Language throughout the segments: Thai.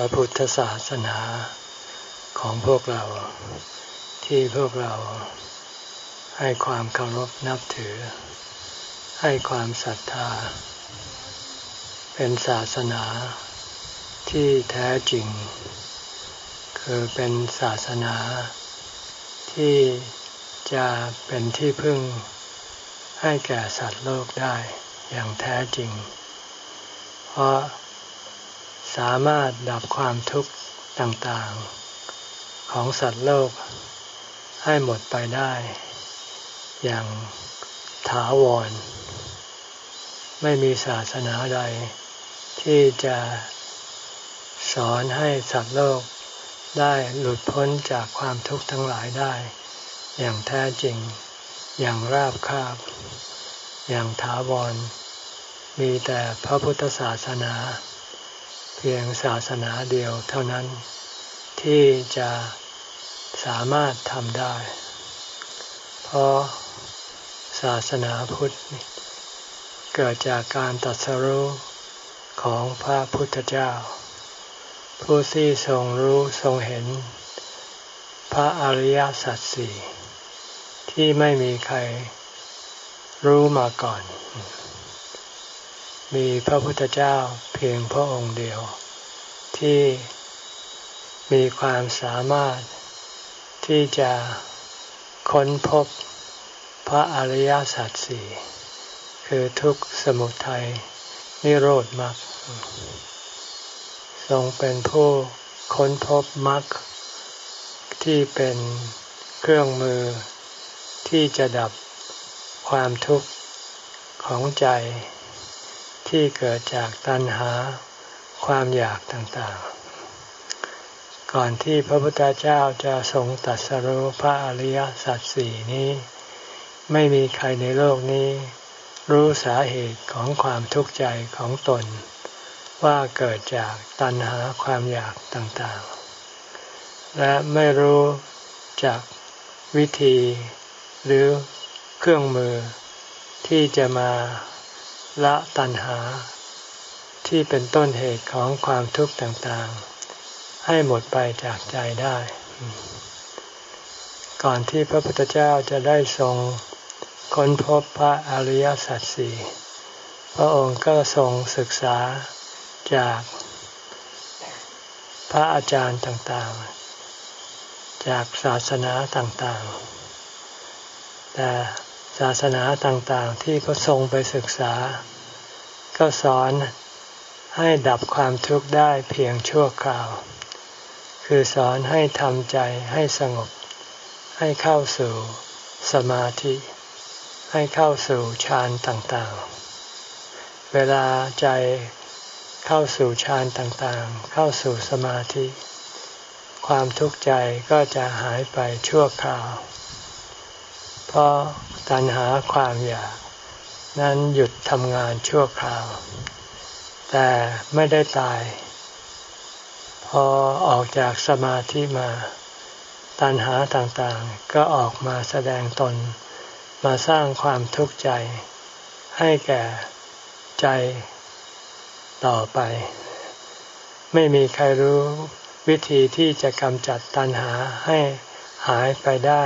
พระพุทธศาสนาของพวกเรา ที่พวกเราให้ความเคารพนับถือ ให้ความศรัทธา เป็นศาสนาที่แท้จริง คือเป็นศาสนาที่จะเป็นที่พึ่งให้แก่สัตว์โลกได้อย่างแท้จริง เพราะ สามารถดับความทุกข์ต่างๆ ของสัตว์โลกให้หมดไปได้ อย่างถาวร ไม่มีศาสนาใด ที่จะสอนให้สัตว์โลกได้หลุดพ้นจากความทุกข์ทั้งหลายได้ อย่างแท้จริง อย่างราบคาบ อย่างถาวร มีแต่พระพุทธศาสนา เพียงศาสนาเดียวเท่านั้น ที่จะสามารถทำได้ เพราะศาสนาพุทธเกิดจากการตัดสรู้ของพระพุทธเจ้า ผู้ที่ทรงรู้ทรงเห็น พระอริยสัจสี่ที่ไม่มีใครรู้มาก่อน มีพระพุทธเจ้าเพียงพระองค์เดียว ที่มีความสามารถที่จะค้นพบพระอริยสัจสี่คือทุกสมุทัยนิโรธมรรคทรงเป็นผู้ค้นพบมรรคที่เป็นเครื่องมือที่จะดับความทุกข์ของใจ ที่เกิดจากตัณหาความอยากต่างๆ ก่อนที่พระพุทธเจ้าจะทรงตัดสรุพระอริยสัจสี่นี้ ไม่มีใครในโลกนี้ รู้สาเหตุของความทุกข์ใจของตน ว่าเกิดจากตัณหาความอยากต่างๆ และไม่รู้จากวิธีหรือเครื่องมือที่จะมา ละตัณหา ที่เป็นต้นเหตุของความทุกข์ต่างๆ ให้หมดไปจากใจได้ ก่อนที่พระพุทธเจ้าจะได้ทรงค้นพบพระอริยสัจสี่พระองค์ก็ทรงศึกษาจากพระอาจารย์ต่างๆ จากศาสนาต่างๆ แต่ ศาสนาต่างๆ ที่พระทรงไปศึกษา ก็สอนให้ดับความทุกข์ได้เพียงชั่วคราว คือสอนให้ทำใจให้สงบ ให้เข้าสู่สมาธิ ให้เข้าสู่ฌานต่างๆ เวลาใจเข้าสู่ฌานต่างๆ เข้าสู่สมาธิ ความทุกข์ใจก็จะหายไปชั่วคราว ราะตัณหาความอยาก นั้นหยุดทำงานชั่วคราว แต่ไม่ได้ตาย พอออกจากสมาธิมา ตัณหาต่างๆ ก็ออกมาแสดงตน มาสร้างความทุกข์ใจ ให้แก่ใจต่อไป ไม่มีใครรู้วิธีที่จะกำจัดตัณหาให้หายไปได้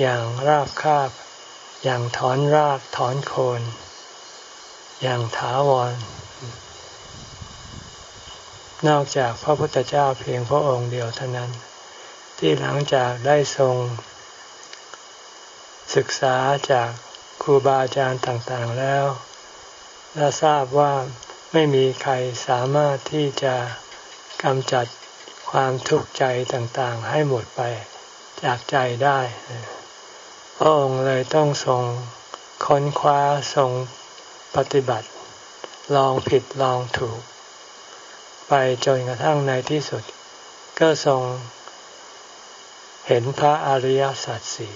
อย่างราบคาบ อย่างถอนรากถอนโคน อย่างถาวร นอกจากพระพุทธเจ้าเพียงพระองค์เดียวเท่านั้น ที่หลังจากได้ทรง ศึกษาจากครูบาอาจารย์ต่างๆแล้ว และทราบว่าไม่มีใครสามารถที่จะกำจัดความทุกข์ใจต่างๆ ให้หมดไปจากใจได้ พระองค์เลยต้องทรงค้นคว้าทรงปฏิบัติ ลองผิดลองถูก ไปจนกระทั่งในที่สุด ก็ทรง เห็นพระอริยสัจสี่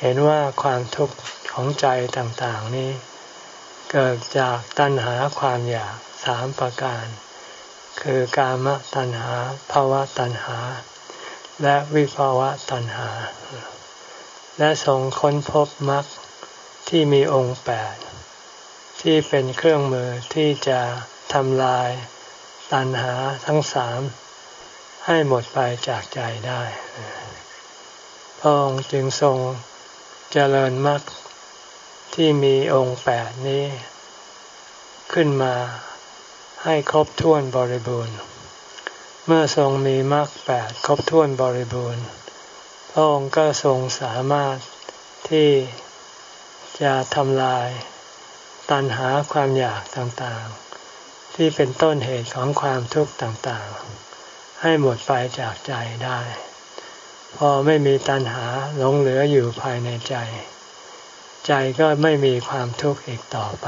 เห็นว่าความทุกข์ของใจต่างๆนี้ เกิดจากตัณหาความอยากสามประการ คือกามตัณหาภาวะตัณหา และวิภาวะตัณหา และทรงค้นพบมรรคที่มีองค์แปดที่เป็นเครื่องมือที่จะทำลายตัณหาทั้งสามให้หมดไปจากใจได้พระองค์จึงทรงเจริญมรรคที่มีองค์แปดนี้ ขึ้นมาให้ครบถ้วนบริบูรณ์ เมื่อทรงมีมรรคแปดครบถ้วนบริบูรณ์ พระองค์ก็ทรงสามารถที่จะทำลายตัณหาความอยากต่างๆ ที่เป็นต้นเหตุของความทุกข์ต่างๆ ให้หมดไปจากใจได้ พอไม่มีตัณหาหลงเหลืออยู่ภายในใจ ใจก็ไม่มีความทุกข์อีกต่อไป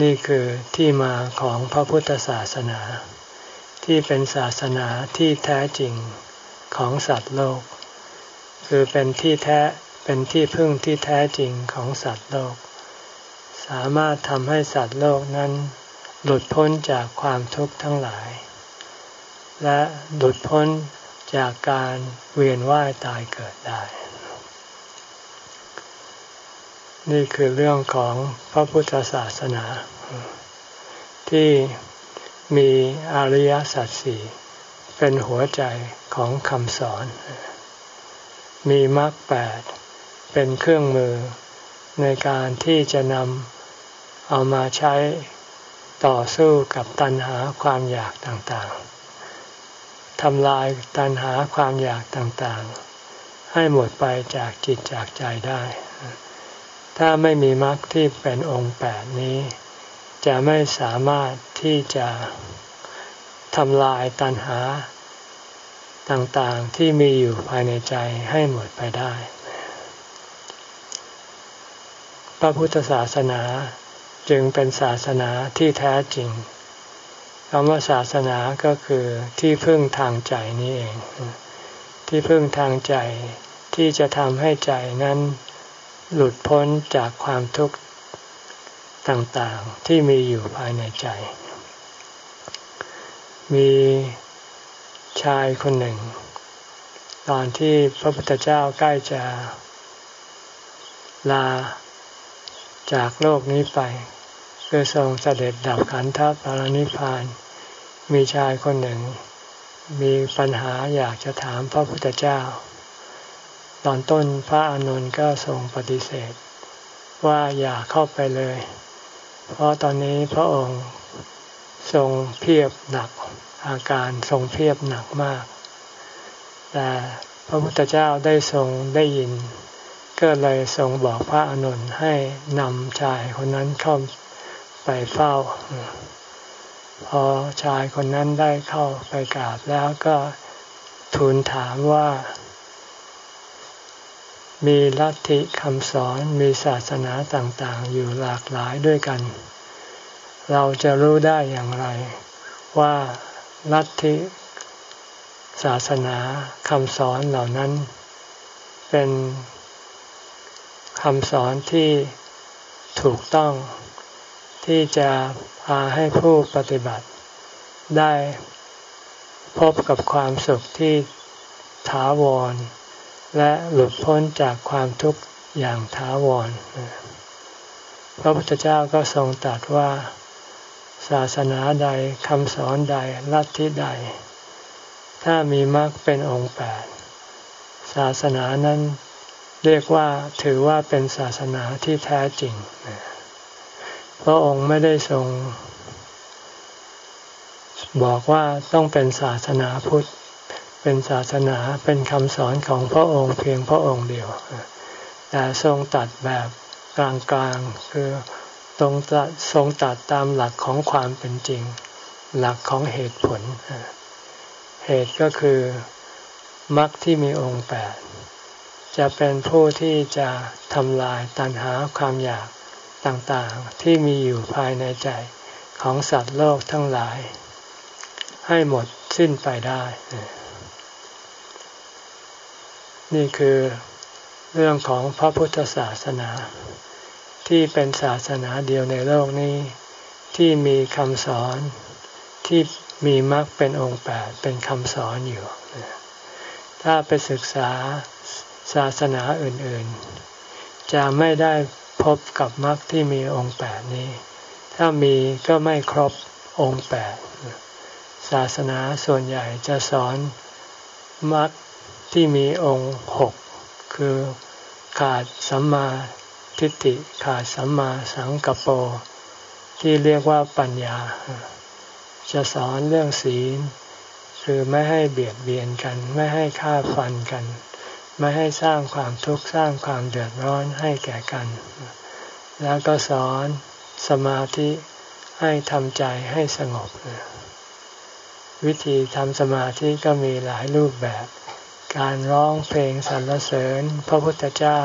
นี่คือที่มาของพระพุทธศาสนา ที่เป็นศาสนาที่แท้จริง ของสัตว์โลก คือเป็นที่แท้เป็นที่พึ่งที่แท้จริงของสัตว์โลก สามารถทำให้สัตว์โลกนั้น หลุดพ้นจากความทุกข์ทั้งหลาย และหลุดพ้นจากการเวียนว่ายตายเกิดได้ นี่คือเรื่องของพระพุทธศาสนา ที่มีอริยสัจสี่ เป็นหัวใจของคำสอน มีมรรคแปดเป็นเครื่องมือในการที่จะนำเอามาใช้ต่อสู้กับตัณหาความอยากต่างๆ ทำลายตัณหาความอยากต่างๆ ให้หมดไปจากจิตจากใจได้ ถ้าไม่มีมรรคที่เป็นองค์แปดนี้ จะไม่สามารถที่จะ ทำลายตัณหาต่างๆที่มีอยู่ภายในใจให้หมดไปได้ พระพุทธศาสนาจึงเป็นศาสนาที่แท้จริงคำว่าศาสนาก็คือที่พึ่งทางใจนี่เอง ที่พึ่งทางใจที่จะทำให้ใจนั้นหลุดพ้นจากความทุกข์ต่างๆที่มีอยู่ภายในใจ มีชายคนหนึ่ง ตอนที่พระพุทธเจ้าใกล้จะลาจากโลกนี้ไป คือทรงเสด็จดับขันธปรินิพาน มีชายคนหนึ่ง มีปัญหาอยากจะถามพระพุทธเจ้า ตอนต้นพระอนุนก็ทรงปฏิเสธ ว่าอย่าเข้าไปเลย เพราะตอนนี้พระองค์ ทรงเพียบหนัก อาการทรงเพียบหนักมาก แต่พระพุทธเจ้าได้ทรงได้ยิน ก็เลยทรงบอกพระอนุนให้นำชายคนนั้นเข้าไปเฝ้า พอชายคนนั้นได้เข้าไปกราบแล้วก็ทูลถามว่า มีลัทธิคำสอนมีศาสนาต่างๆ อยู่หลากหลายด้วยกัน เราจะรู้ได้อย่างไร ว่าลัทธิศาสนาคำสอนเหล่านั้น เป็นคำสอนที่ถูกต้องที่จะพาให้ผู้ปฏิบัติได้พบกับความสุขที่ถาวร และหลุดพ้นจากความทุกข์อย่างถาวร พระพุทธเจ้าก็ทรงตรัสว่า ศาสนาใดคำสอนใดลัทธิใด ถ้ามีมรรคเป็นองค์แปดศาสนานั้นเรียกว่าถือว่าเป็นศาสนาที่แท้จริงพระองค์ไม่ได้ทรง บอกว่าต้องเป็นศาสนาพุทธ เป็นศาสนาเป็นคำสอนของพระองค์เพียงพระองค์เดียวแต่ทรงตัดแบบกลางๆคือ ตรงทรงตัดตามหลักของความเป็นจริง หลักของเหตุผล เหตุก็คือมรรคที่มีองค์แปดจะเป็นผู้ที่จะทำลายตัณหาความอยากต่างๆ ที่มีอยู่ภายในใจของสัตว์โลกทั้งหลาย ให้หมดสิ้นไปได้ นี่คือเรื่องของพระพุทธศาสนา ที่เป็นศาสนาเดียวในโลกนี้ ที่มีคำสอนที่มีมรรคเป็นองค์แปดเป็นคำสอนอยู่ ถ้าไปศึกษาศาสนาอื่นๆ จะไม่ได้พบกับมรรคที่มีองค์แปดนี้ ถ้ามีก็ไม่ครบองค์แปดศาสนาส่วนใหญ่จะสอนมรรคที่มีองค์หกคือขาดสัมมา ทิฏฐิขาดสัมมาสังกปโปที่เรียกว่าปัญญา จะสอนเรื่องศีล คือไม่ให้เบียดเบียนกัน ไม่ให้ฆ่าฟันกัน ไม่ให้สร้างความทุกข์สร้างความเดือดร้อนให้แก่กัน แล้วก็สอนสมาธิให้ทำใจให้สงบ วิธีทำสมาธิก็มีหลายรูปแบบ การร้องเพลงสรรเสริญพระพุทธเจ้า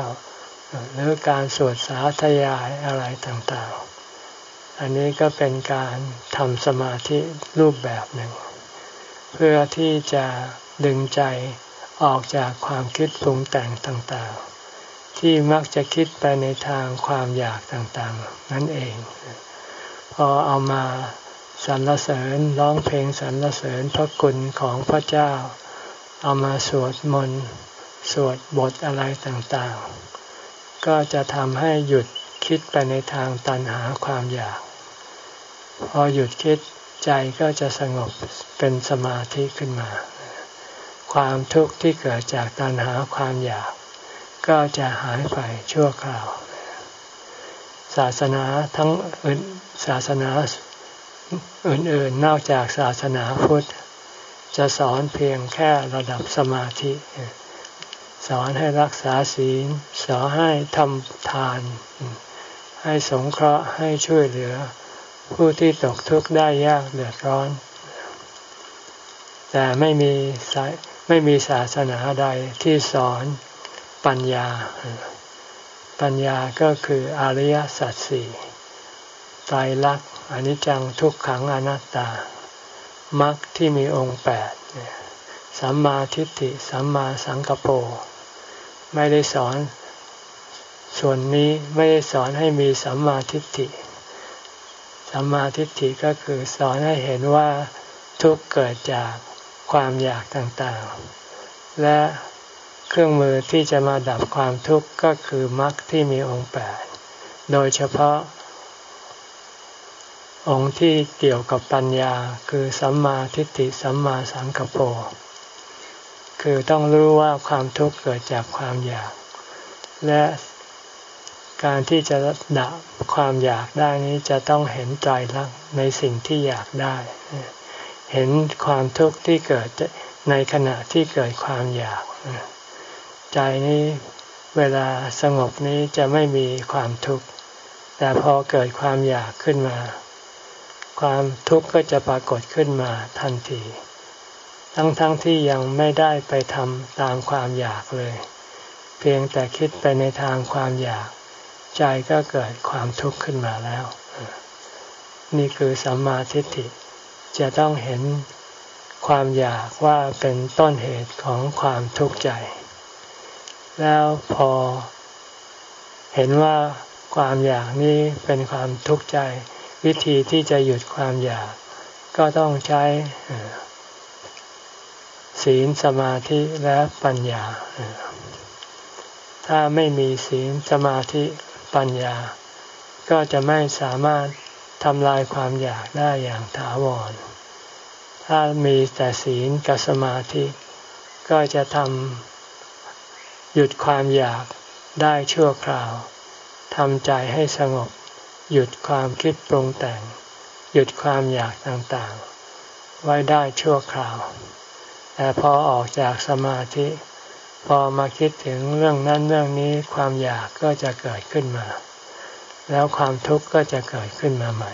หรือการสวดสาธยายอะไรต่างๆ อันนี้ก็เป็นการทำสมาธิรูปแบบหนึ่ง เพื่อที่จะดึงใจออกจากความคิดปรุงแต่งต่างๆ ที่มักจะคิดไปในทางความอยากต่างๆ นั่นเอง พอเอามาสรรเสริญร้องเพลงสรรเสริญพระคุณของพระเจ้า เอามาสวดมนต์สวดบทอะไรต่างๆ ก็จะทำให้หยุดคิดไปในทางตันหาความอยาก พอหยุดคิดใจก็จะสงบเป็นสมาธิขึ้นมา ความทุกข์ที่เกิดจากตันหาความอยาก ก็จะหายไปชั่วคราว ศาสนาทั้งอื่นศาสนาอื่นๆนอกจากศาสนาพุทธ จะสอนเพียงแค่ระดับสมาธิ สอนให้รักษาศีล สอนให้ทำทาน ให้สงเคราะห์ให้ช่วยเหลือ ผู้ที่ตกทุกข์ได้ยากเดือดร้อน แต่ไม่มีไม่มีศาสนาใดที่สอนปัญญา ปัญญาก็คืออริยสัจสี่ตายรักอนิจจังทุกขังอนัตตามรรคที่มีองค์แปดสัมมาทิฏฐิ สัมมาสังกปร ไม่ได้สอน ส่วนนี้ไม่ได้สอนให้มีสัมมาทิฏฐิ สัมมาทิฏฐิก็คือสอนให้เห็นว่าทุกเกิดจากความอยากต่างๆ และเครื่องมือที่จะมาดับความทุกข์ก็คือมรรคที่มีองค์แปดโดยเฉพาะ องค์ที่เกี่ยวกับปัญญาคือสัมมาทิฏฐิสัมมาสังกปร คือต้องรู้ว่าความทุกข์เกิดจากความอยาก และการที่จะดับความอยากได้นี้จะต้องเห็นใจรักในสิ่งที่อยากได้ เห็นความทุกข์ที่เกิดในขณะที่เกิดความอยาก ใจนี้เวลาสงบนี้จะไม่มีความทุกข์ แต่พอเกิดความอยากขึ้นมา ความทุกข์ก็จะปรากฏขึ้นมาทันที ทั้งๆทที่ยังไม่ได้ไปทำตามความอยากเลย เพียงแต่คิดไปในทางความอยาก ใจก็เกิดความทุกข์ขึ้นมาแล้ว นี่คือสัมมาทิฏฐิจะต้องเห็นความอยากว่าเป็นต้นเหตุของความทุกข์ใจ แล้วพอเห็นว่าความอยากนี้เป็นความทุกข์ใจ วิธีที่จะหยุดความอยาก ก็ต้องใช้ ศีลสมาธิและปัญญา ถ้าไม่มีศีลสมาธิปัญญา ก็จะไม่สามารถทำลายความอยากได้อย่างถาวร ถ้ามีแต่ศีลกับสมาธิ ก็จะทำหยุดความอยากได้ชั่วคราวทำใจให้สงบ หยุดความคิดปรุงแต่ง หยุดความอยากต่างๆ ไว้ได้ชั่วคราว แต่พอออกจากสมาธิ พอมาคิดถึงเรื่องนั้นเรื่องนี้ความอยากก็จะเกิดขึ้นมา แล้วความทุกข์ก็จะเกิดขึ้นมาใหม่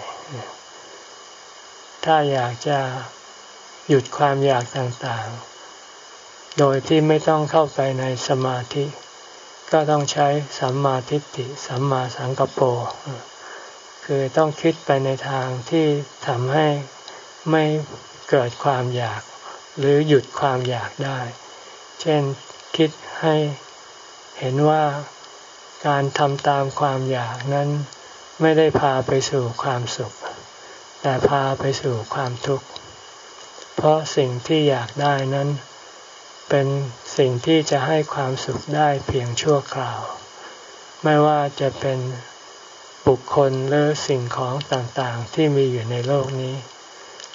ถ้าอยากจะหยุดความอยากต่างๆ โดยที่ไม่ต้องเข้าไปในสมาธิ ก็ต้องใช้สัมมาทิฏฐิสัมมาสังกปรคือต้องคิดไปในทางที่ทำให้ไม่เกิดความอยาก หรือหยุดความอยากได้ เช่นคิดให้เห็นว่าการทำตามความอยากนั้นไม่ได้พาไปสู่ความสุข แต่พาไปสู่ความทุกข์ เพราะสิ่งที่อยากได้นั้น เป็นสิ่งที่จะให้ความสุขได้เพียงชั่วคราว ไม่ว่าจะเป็นบุคคลหรือสิ่งของต่างๆที่มีอยู่ในโลกนี้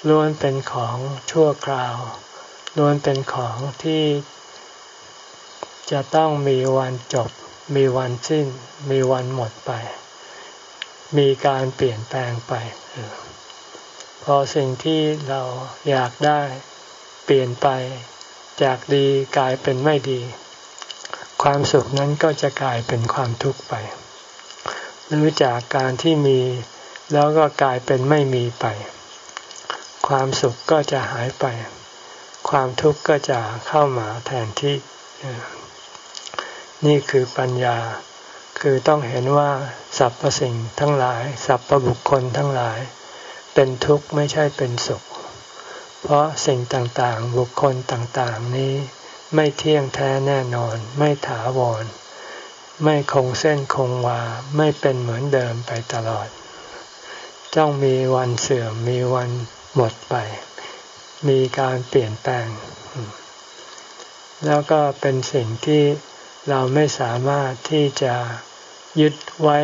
ล้วนเป็นของชั่วคราว ล้วนเป็นของที่จะต้องมีวันจบ มีวันสิ้น มีวันหมดไป มีการเปลี่ยนแปลงไป พอสิ่งที่เราอยากได้เปลี่ยนไป จากดีกลายเป็นไม่ดี ความสุขนั้นก็จะกลายเป็นความทุกข์ไป หรือจากการที่มีแล้วก็กลายเป็นไม่มีไป ความสุขก็จะหายไป ความทุกข์ก็จะเข้ามาแทนที่ นี่คือปัญญา คือต้องเห็นว่าสรรพสิ่งทั้งหลายสรรพบุคคลทั้งหลาย เป็นทุกข์ไม่ใช่เป็นสุข เพราะสิ่งต่างๆ บุคคลต่างๆ นี้ไม่เที่ยงแท้แน่นอน ไม่ถาวร ไม่คงเส้นคงวา ไม่เป็นเหมือนเดิมไปตลอดต้องมีวันเสื่อมมีวันหมดไป มีการเปลี่ยนแปลง แล้วก็เป็นสิ่งที่เราไม่สามารถที่จะยึดไว้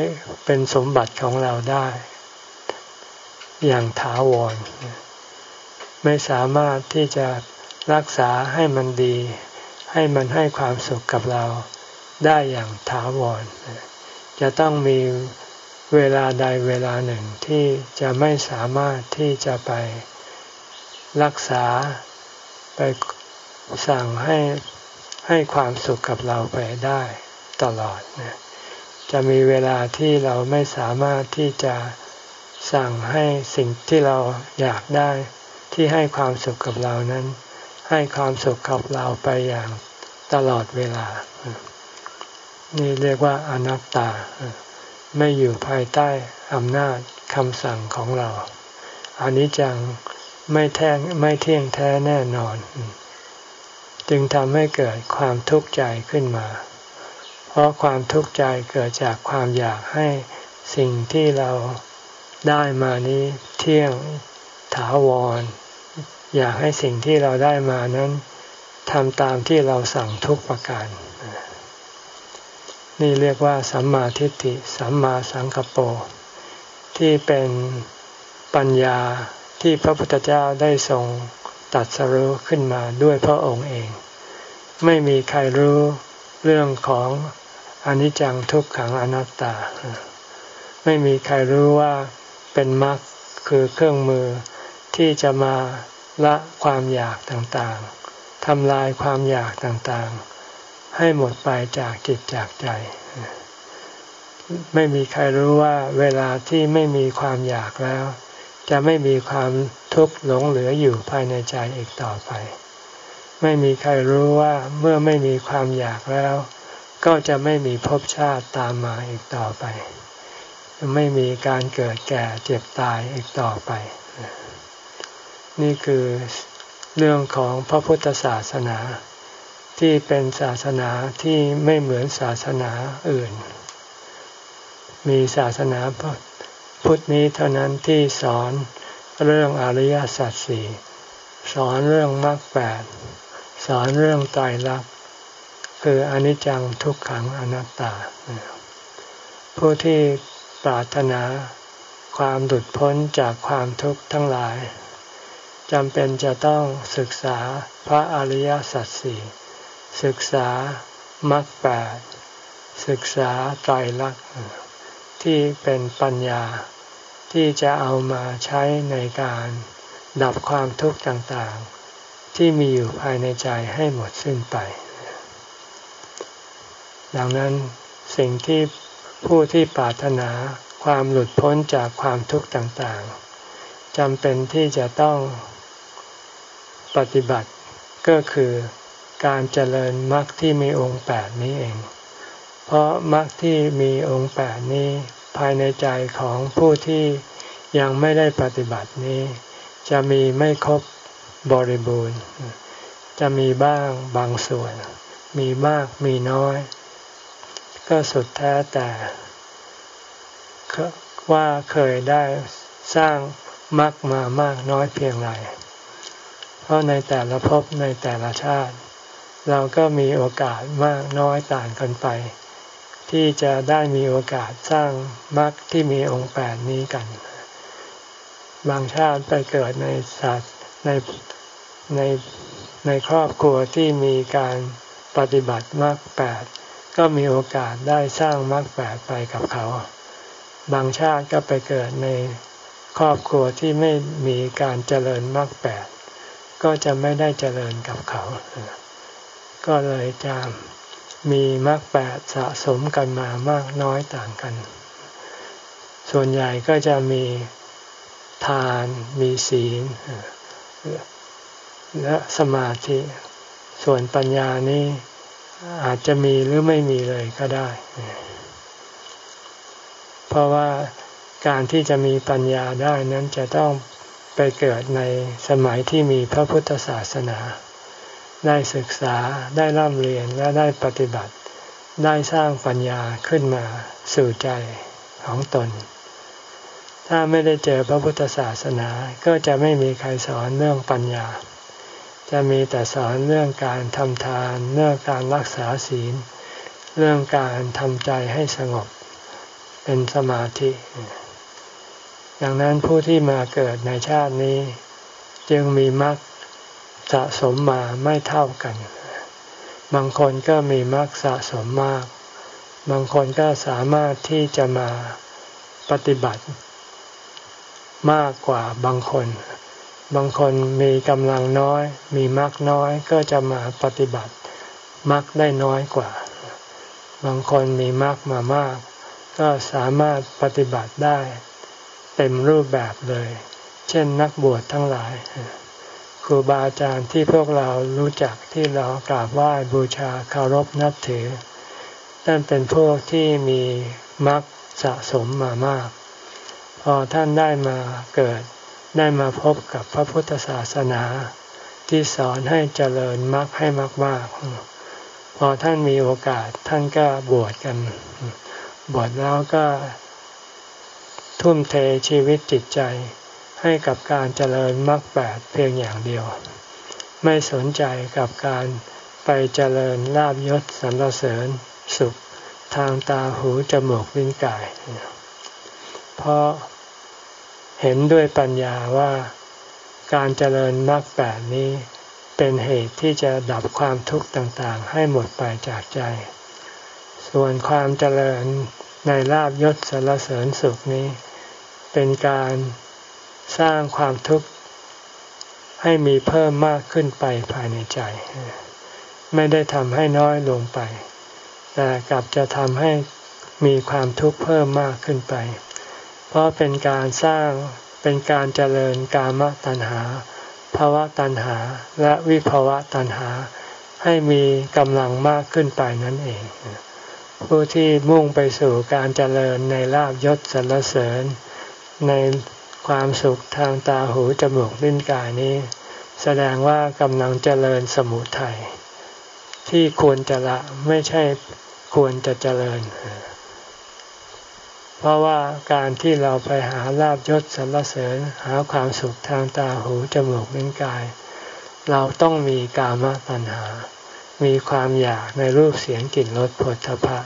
เป็นสมบัติของเราได้ อย่างถาวร ไม่สามารถที่จะรักษาให้มันดี ให้มันให้ความสุขกับเราได้อย่างถาวร จะต้องมีเวลาใดเวลาหนึ่งที่จะไม่สามารถที่จะไป รักษาไปสั่งให้ให้ความสุขกับเราไปได้ตลอดจะมีเวลาที่เราไม่สามารถที่จะสั่งให้สิ่งที่เราอยากได้ ที่ให้ความสุขกับเรานั้น ให้ความสุขกับเราไปอย่างตลอดเวลา นี่เรียกว่าอนัตตา ไม่อยู่ภายใต้อำนาจคำสั่งของเราอันนี้จัง ไม่แท้งไม่เที่ยงแท้แน่นอน จึงทำให้เกิดความทุกข์ใจขึ้นมา เพราะความทุกข์ใจเกิดจากความอยากให้สิ่งที่เราได้มานี้เที่ยงถาวร อยากให้สิ่งที่เราได้มานั้นทำตามที่เราสั่งทุกประการ นี่เรียกว่าสัมมาทิฏฐิสัมมาสังกปรที่เป็นปัญญา ที่พระพุทธเจ้าได้ทรงตัดสรู้ขึ้นมาด้วยพระองค์เอง ไม่มีใครรู้เรื่องของอนิจจังทุกขังอนัตตา ไม่มีใครรู้ว่าเป็นมรรคคือเครื่องมือที่จะมาละความอยากต่างๆทำลายความอยากต่างๆ ให้หมดไปจากจิตจากใจ ไม่มีใครรู้ว่าเวลาที่ไม่มีความอยากแล้ว จะไม่มีความทุกข์หลงเหลืออยู่ภายในใจอีกต่อไป ไม่มีใครรู้ว่าเมื่อไม่มีความอยากแล้ว ก็จะไม่มีภพชาติตามมาอีกต่อไป ไม่มีการเกิดแก่เจ็บตายอีกต่อไป นี่คือเรื่องของพระพุทธศาสนา ที่เป็นศาสนาที่ไม่เหมือนศาสนาอื่น มีศาสนา พุทธนี้เท่านั้นที่สอนเรื่องอริยสัจสี่สอนเรื่องมรรคแปดสอนเรื่องตายรักคืออนิจจังทุกขังอนัตตา ผู้ที่ปรารถนาความหลุดพ้นจากความทุกข์ทั้งหลายจำเป็นจะต้องศึกษาพระอริยสัจสี่ศึกษามรรคแปดศึกษาไตรลักษณ์ ที่เป็นปัญญาที่จะเอามาใช้ในการดับความทุกข์ต่างๆ ที่มีอยู่ภายในใจให้หมดสิ้นไป ดังนั้นสิ่งที่ผู้ที่ปรารถนาความหลุดพ้นจากความทุกข์ต่างๆจำเป็นที่จะต้องปฏิบัติก็คือการเจริญมรรคที่มีองค์แปดนี้เอง เพราะมรรคที่มีองค์แปดนี้ ภายในใจของผู้ที่ยังไม่ได้ปฏิบัตินี้ จะมีไม่ครบบริบูรณ์ จะมีบ้างบางส่วน มีมากมีน้อย ก็สุดแท้แต่ว่าเคยได้สร้างมรรคมามากน้อยเพียงไร เพราะในแต่ละภพในแต่ละชาติ เราก็มีโอกาสมากน้อยต่างกันไป ที่จะได้มีโอกาสสร้างมรรคที่มีองค์แปดนี้กัน บางชาติไปเกิดในสัตว์ในในในครอบครัวที่มีการปฏิบัติมรรคแปดก็มีโอกาสได้สร้างมรรคแปดไปกับเขา บางชาติก็ไปเกิดในครอบครัวที่ไม่มีการเจริญมรรคแปดก็จะไม่ได้เจริญกับเขา ก็เลยจะ มีมรรคแปดสะสมกันมามากน้อยต่างกัน ส่วนใหญ่ก็จะมีทานมีศีลและสมาธิ ส่วนปัญญานี้อาจจะมีหรือไม่มีเลยก็ได้ เพราะว่าการที่จะมีปัญญาได้นั้นจะต้องไปเกิดในสมัยที่มีพระพุทธศาสนา ได้ศึกษาได้ร่ำเรียนและได้ปฏิบัติ ได้สร้างปัญญาขึ้นมาสู่ใจของตน ถ้าไม่ได้เจอพระพุทธศาสนาก็จะไม่มีใครสอนเรื่องปัญญา จะมีแต่สอนเรื่องการทำทาน เรื่องการรักษาศีล เรื่องการทำใจให้สงบ เป็นสมาธิดังนั้นผู้ที่มาเกิดในชาตินี้ จึงมีมรรค สะสมมาไม่เท่ากัน บางคนก็มีมรรคสะสมมาก บางคนก็สามารถที่จะมาปฏิบัติ มากกว่าบางคน บางคนมีกำลังน้อย มีมรรคน้อยก็จะมาปฏิบัติมรรคได้น้อยกว่า บางคนมีมรรคมามาก ก็สามารถปฏิบัติได้ เต็มรูปแบบเลย เช่นนักบวชทั้งหลาย ครูบาอาจารย์ที่พวกเรารู้จักที่เรากราบไหว้บูชาเคารพนับถือนั่นเป็นพวกที่มีมรรคสะสมมามาก พอท่านได้มาเกิดได้มาพบกับพระพุทธศาสนา ที่สอนให้เจริญมรรคให้มากๆพอท่านมีโอกาสท่านก็บวชกัน บวชแล้วก็ทุ่มเทชีวิตจิตใจ ให้กับการเจริญมรรคแปดเพียงอย่างเดียว ไม่สนใจกับการไปเจริญลาบยศสรรเสริญสุขทางตาหูจมูกลิ้นกาย เพราะเห็นด้วยปัญญาว่าการเจริญมรรคแปดนี้เป็นเหตุที่จะดับความทุกข์ต่างๆ ให้หมดไปจากใจ ส่วนความเจริญในลาบยศสรรเสริญสุขนี้ เป็นการ สร้างความทุกข์ให้มีเพิ่มมากขึ้นไปภายในใจ ไม่ได้ทำให้น้อยลงไป แต่กลับจะทำให้มีความทุกข์เพิ่มมากขึ้นไป เพราะเป็นการสร้างเป็นการเจริญกามตัณหาภาวะตัณหาและวิภาวะตัณหาให้มีกำลังมากขึ้นไปนั่นเอง ผู้ที่มุ่งไปสู่การเจริญในลาบยศสรรเสริญ ใน ความสุขทางตาหูจมูกลิ้นกายนี้ แสดงว่ากำลังเจริญสมุทัยที่ควรจะละไม่ใช่ควรจะเจริญ เพราะว่าการที่เราไปหาลาบยศสรรเสริญหาความสุขทางตาหูจมูกลิ้นกาย เราต้องมีกามตัณหา มีความอยากในรูปเสียงกลิ่นรสผลทพะ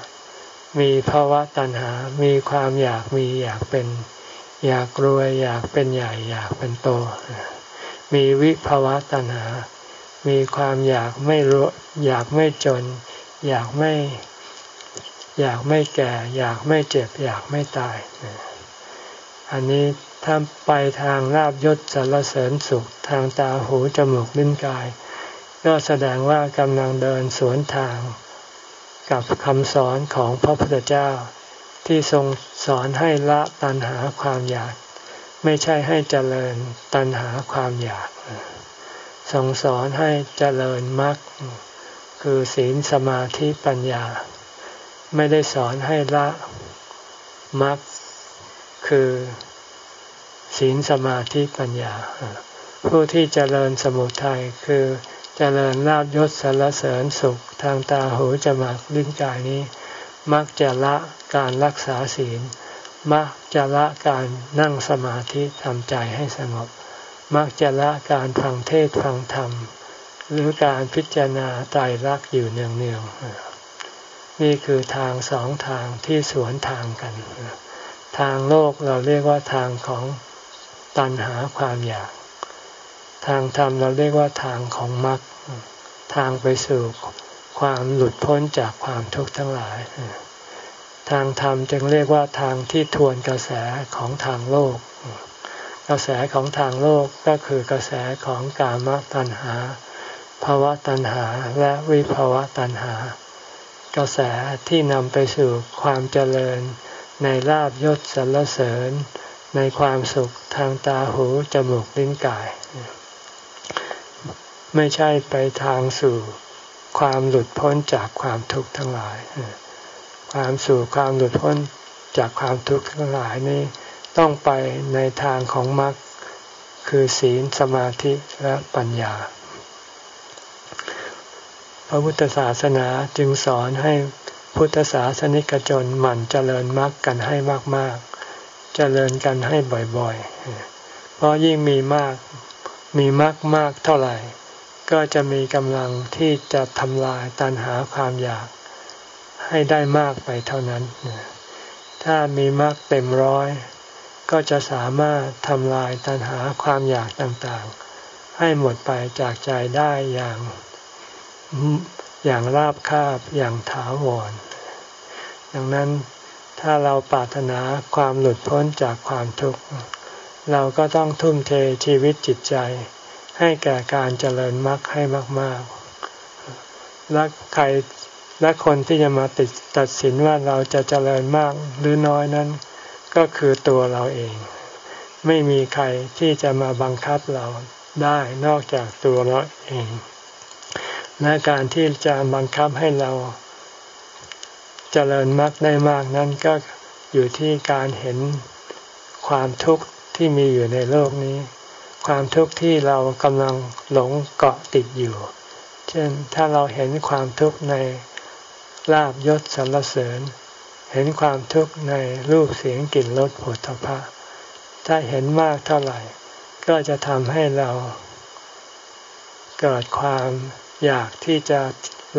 มีภาวะตัณหา มีความอยากมีอยากเป็น อยากรวยอยากเป็นใหญ่อยากเป็นโต มีวิภาวะตัณหา มีความอยากไม่รู้อยากไม่จน อยากไม่ อยากไม่แก่ อยากไม่เจ็บ อยากไม่ตาย อันนี้ถ้าไปทางลาบยศสารเสริญสุขทางตาหูจมูกลิ้นกาย ก็แสดงว่ากำลังเดินสวนทาง กับคำสอนของพระพุทธเจ้า ที่ทรงสอนให้ละตัณหาความอยาก ไม่ใช่ให้เจริญตัณหาความอยากทรงสอนให้เจริญมรรคคือศีลสมาธิปัญญา ไม่ได้สอนให้ละมรรคคือศีลสมาธิปัญญา ผู้ที่เจริญสมุทัยคือเจริญลาบยศสารเสริญสุขทางตาหูจมูกลิ้นกายนี้ มักจะละ การรักษาศีล มักจะละการนั่งสมาธิทำใจให้สงบ มักจะละการฟังเทศฟังธรรม หรือการพิจารณาตายรักอยู่เนืองๆนี่คือทางสองทางที่สวนทางกัน ทางโลกเราเรียกว่าทางของตัณหาความอยาก ทางธรรมเราเรียกว่าทางของมรรคทางไปสู่ความหลุดพ้นจากความทุกข์ทั้งหลาย ทางธรรมจึงเรียกว่าทางที่ทวนกระแสของทางโลก กระแสของทางโลกก็คือกระแสของกามตัณหาภาวะตัณหาและวิภาวะตัณหา กระแสที่นำไปสู่ความเจริญ ในลาบยศสรรเสริญ ในความสุขทางตาหูจมูกลิ้นกาย ไม่ใช่ไปทางสู่ความหลุดพ้นจากความทุกข์ทั้งหลาย ความสู่ความหลุดพ้นจากความทุกข์ทั้งหลายนี้ ต้องไปในทางของมรรคคือศีลสมาธิและปัญญา พระพุทธศาสนาจึงสอนให้พุทธศาสนิกชนหมั่นเจริญมรรคกันให้มากๆ เจริญกันให้บ่อยๆ เพราะยิ่งมีมากมีมากมากเท่าไหร่ ก็จะมีกำลังที่จะทำลายตันหาความอยาก ให้ได้มากไปเท่านั้น ถ้ามีมากเต็มร้อย ก็จะสามารถทำลายตันหาความอยากต่างๆ ให้หมดไปจากใจได้อย่างอย่างราบคาบอย่างถาวร ดังนั้นถ้าเราปรารถนาความหลุดพ้นจากความทุกข์ เราก็ต้องทุ่มเทชีวิตจิตใจ ให้แก่การเจริญมรรคให้มาก ๆ และใคร และคนที่จะมาติดตัดสินว่าเราจะเจริญมากหรือน้อยนั้น ก็คือตัวเราเอง ไม่มีใครที่จะมาบังคับเราได้นอกจากตัวเราเอง และการที่จะบังคับให้เราจเจริญมรรคได้มากนั้นก็อยู่ที่การเห็นความทุกข์ที่มีอยู่ในโลกนี้ ความทุกข์ที่เรากำลังหลงเกาะติดอยู่ เช่นถ้าเราเห็นความทุกข์ใน ลาบยศสรรเสริญ เห็นความทุกข์ในรูปเสียงกลิ่นรสผลทพะถ้าเห็นมากเท่าไหร่ ก็จะทำให้เรา เกิดความอยากที่จะ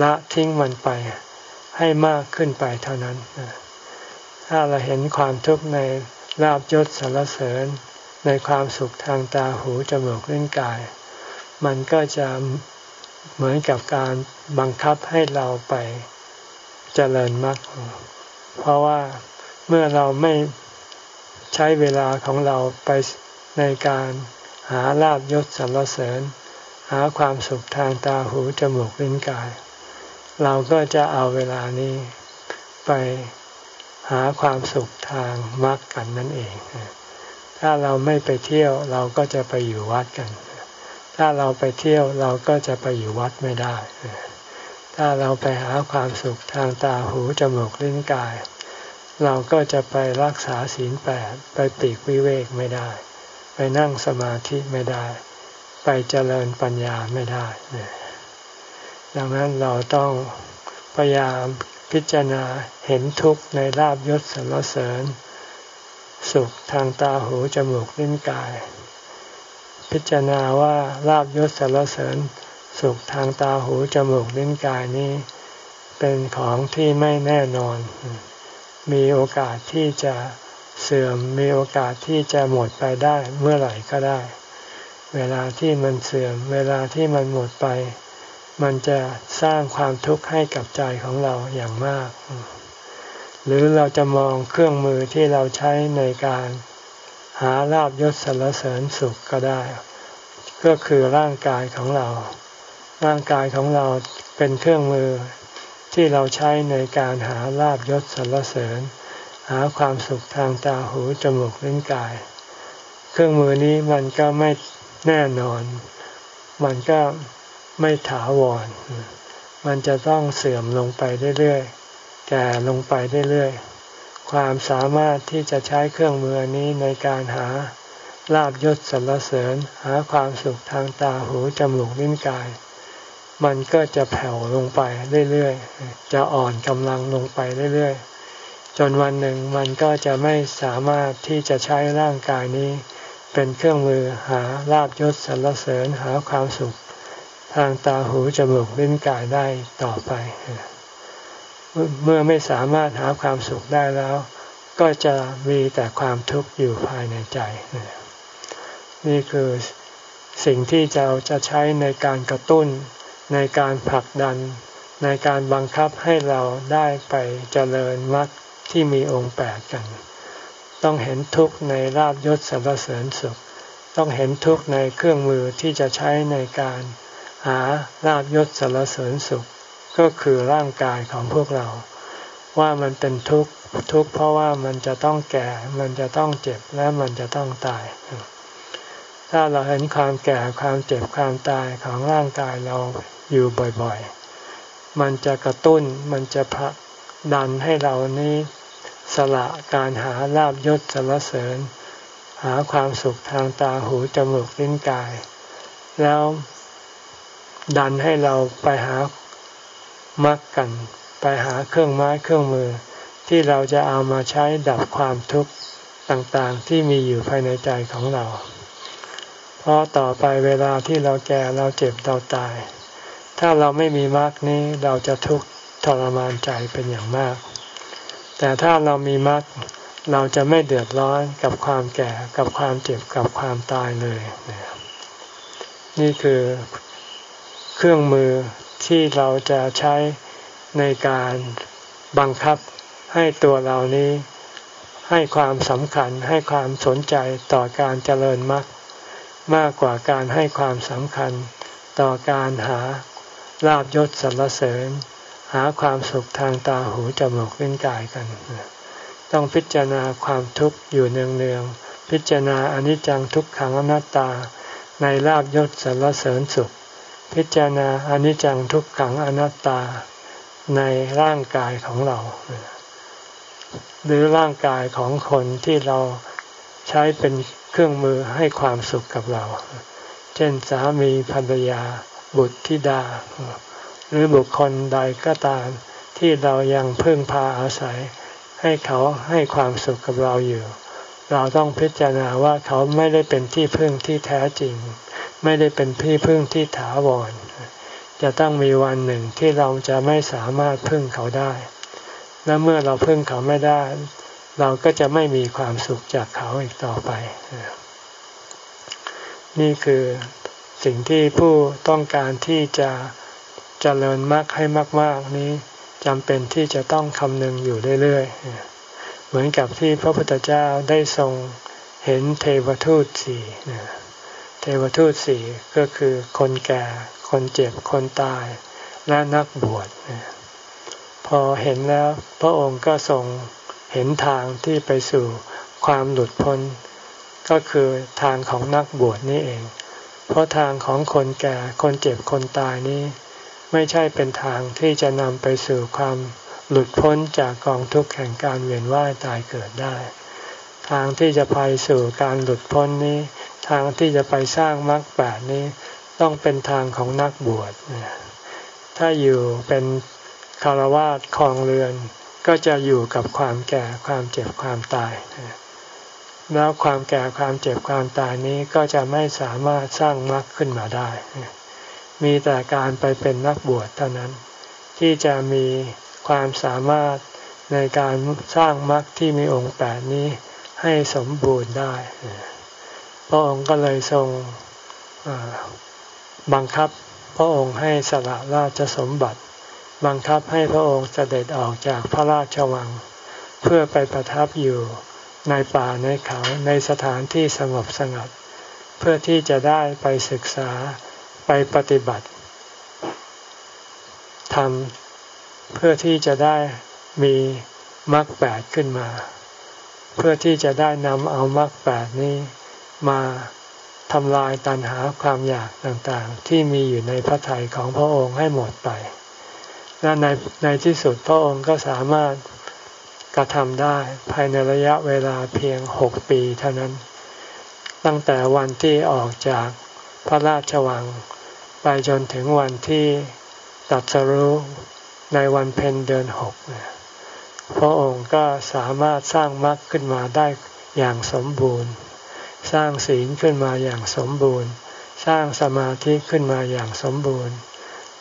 ละทิ้งมันไป ให้มากขึ้นไปเท่านั้น ถ้าเราเห็นความทุกข์ในลาบยศสารเสริญ ในความสุขทางตาหูจมูกลิ้นกาย มันก็จะเหมือนกับการบังคับให้เราไป เจริญมรรคเพราะว่าเมื่อเราไม่ใช้เวลาของเราไปในการหาลาบยศสรรเสริญ หาความสุขทางตาหูจมูกลิ้นกาย เราก็จะเอาเวลานี้ไปหาความสุขทางมรรคกันนั่นเอง ถ้าเราไม่ไปเที่ยวเราก็จะไปอยู่วัดกัน ถ้าเราไปเที่ยวเราก็จะไปอยู่วัดไม่ได้ ถ้าเราไปหาความสุขทางตาหูจมูกลิ้นกาย เราก็จะไปรักษาศีลแปดไปปีกวิเวกไม่ได้ ไปนั่งสมาธิไม่ได้ ไปเจริญปัญญาไม่ได้ ดังนั้นเราต้องพยายามพิจารณาเห็นทุกข์ในลาบยศสรรเสริญ สุขทางตาหูจมูกลิ้นกาย พิจารณาว่าลาบยศสรรเสริญ สุขทางตาหูจมูกลิ้นกายนี้เป็นของที่ไม่แน่นอน มีโอกาสที่จะเสื่อมมีโอกาสที่จะหมดไปได้เมื่อไหร่ก็ได้ เวลาที่มันเสื่อม เวลาที่มันหมดไป มันจะสร้างความทุกข์ให้กับใจของเราอย่างมาก หรือเราจะมองเครื่องมือที่เราใช้ในการหาลาบยศสรรเสริญสุขก็ได้ ก็คือร่างกายของเรา ร่างกายของเราเป็นเครื่องมือที่เราใช้ในการหาลาบยศสรรเสริญ หาความสุขทางตาหูจมูกลิ้นกาย เครื่องมือนี้มันก็ไม่แน่นอน มันก็ไม่ถาวร มันจะต้องเสื่อมลงไปเรื่อยๆ แก่ลงไปเรื่อยๆ ความสามารถที่จะใช้เครื่องมือนี้ในการหาลาบยศสรรเสริญ หาความสุขทางตาหูจมูกลิ้นกาย มันก็จะแผ่วลงไปเรื่อยๆ จะอ่อนกำลังลงไปเรื่อยๆ จนวันหนึ่งมันก็จะไม่สามารถที่จะใช้ร่างกายนี้ เป็นเครื่องมือหาลาบยศสรรเสริญหาความสุข ทางตาหูจมูกลิ้นกายได้ต่อไป เมื่อไม่สามารถหาความสุขได้แล้ว ก็จะมีแต่ความทุกข์อยู่ภายในใจ นี่คือสิ่งที่จะจะใช้ในการกระตุ้น ในการผลักดัน ในการบังคับให้เราได้ไปเจริญมรรคที่มีองค์แปดกัน ต้องเห็นทุกข์ในลาบยศสรรเสริญสุข ต้องเห็นทุกข์ในเครื่องมือที่จะใช้ในการหาลาบยศสรรเสริญสุข ก็คือร่างกายของพวกเรา ว่ามันเป็นทุกข์ทุกข์เพราะว่ามันจะต้องแก่ มันจะต้องเจ็บและมันจะต้องตาย ถ้าเราเห็นความแก่ความเจ็บความตายของร่างกายเรา อยู่บ่อยๆ มันจะกระตุ้นมันจะผลักดันให้เรานี้สละการหาลาบยศสรรเสริญ หาความสุขทางตาหูจมูกลิ้นกาย แล้วดันให้เราไปหามรรคกัน ไปหาเครื่องไม้เครื่องมือ ที่เราจะเอามาใช้ดับความทุกข์ต่างๆที่มีอยู่ภายในใจของเรา เพราะต่อไปเวลาที่เราแก่เราเจ็บเราตาย ถ้าเราไม่มีมรรคนี้เราจะทุกข์ทรมานใจเป็นอย่างมาก แต่ถ้าเรามีมรรคเราจะไม่เดือดร้อนกับความแก่กับความเจ็บกับความตายเลย นี่คือเครื่องมือที่เราจะใช้ในการบังคับให้ตัวเรานี้ให้ความสำคัญให้ความสนใจต่อการเจริญมรรคมากกว่าการให้ความสำคัญต่อการหา ลาบยศสรรเสริญ หาความสุขทางตาหูจมูกลิ้นกายกัน ต้องพิจารณาความทุกข์อยู่เนืองๆพิจารณาอนิจจังทุกขังอนัตตา ในลาบยศสรรเสริญสุข พิจารณาอนิจจังทุกขังอนัตตา ในร่างกายของเรา หรือร่างกายของคนที่เราใช้เป็นเครื่องมือให้ความสุขกับเรา เช่นสามีภรรยา บุตรธิดา หรือบุคคลใดก็ตาม ที่เรายังพึ่งพาอาศัย ให้เขาให้ความสุขกับเราอยู่ เราต้องพิจารณาว่าเขาไม่ได้เป็นที่พึ่งที่แท้จริง ไม่ได้เป็นที่พึ่งที่ถาวร จะต้องมีวันหนึ่งที่เราจะไม่สามารถพึ่งเขาได้ และเมื่อเราพึ่งเขาไม่ได้ เราก็จะไม่มีความสุขจากเขาอีกต่อไป นี่คือ สิ่งที่ผู้ต้องการที่จะจะเจริญมรรคให้มาก ๆ นี้จำเป็นที่จะต้องคำนึงอยู่เรื่อยๆ เหมือนกับที่พระพุทธเจ้าได้ทรงเห็นเทวทูตสี่เทวทูตสี่ก็คือคนแก่ คนเจ็บ คนตาย และนักบวชพอเห็นแล้วพระองค์ก็ทรงเห็นทางที่ไปสู่ความหลุดพ้น ก็คือทางของนักบวชนี่เอง เพราะทางของคนแก่คนเจ็บคนตายนี้ ไม่ใช่เป็นทางที่จะนำไปสู่ความหลุดพ้นจากกองทุกข์แห่งการเวียนว่ายตายเกิดได้ ทางที่จะไปสู่การหลุดพ้นนี้ ทางที่จะไปสร้างมรรคแปดนี้ ต้องเป็นทางของนักบวชถ้าอยู่เป็นคารวาสคลองเรือน ก็จะอยู่กับความแก่ความเจ็บความตาย แล้วความแก่ความเจ็บความตายนี้ก็จะไม่สามารถสร้างมรรคขึ้นมาได้ มีแต่การไปเป็นนักบวชเท่านั้น ที่จะมีความสามารถในการสร้างมรรคที่มีองค์แปดนี้ให้สมบูรณ์ได้ พระองค์ก็เลยทรงบังคับพระองค์ให้สละราชสมบัติ บังคับให้พระองค์เสด็จออกจากพระราชวัง เพื่อไปประทับอยู่ ในป่าในเขาในสถานที่สงบสงัด เพื่อที่จะได้ไปศึกษาไปปฏิบัติทำเพื่อที่จะได้มีมรรคแปดขึ้นมา เพื่อที่จะได้นำเอามรรคแปดนี้มาทำลายตันหาความอยากต่างๆ ที่มีอยู่ในพระทัยของพระองค์ให้หมดไป และในในที่สุดพระองค์ก็สามารถ กระทำได้ภายในระยะเวลาเพียงหกปีเท่านั้น ตั้งแต่วันที่ออกจากพระราชวัง ไปจนถึงวันที่ตัดสรู้ในวันเพ็ญเดือนหกพระองค์ก็สามารถสร้างมรรคขึ้นมาได้อย่างสมบูรณ์ สร้างศีลขึ้นมาอย่างสมบูรณ์ สร้างสมาธิขึ้นมาอย่างสมบูรณ์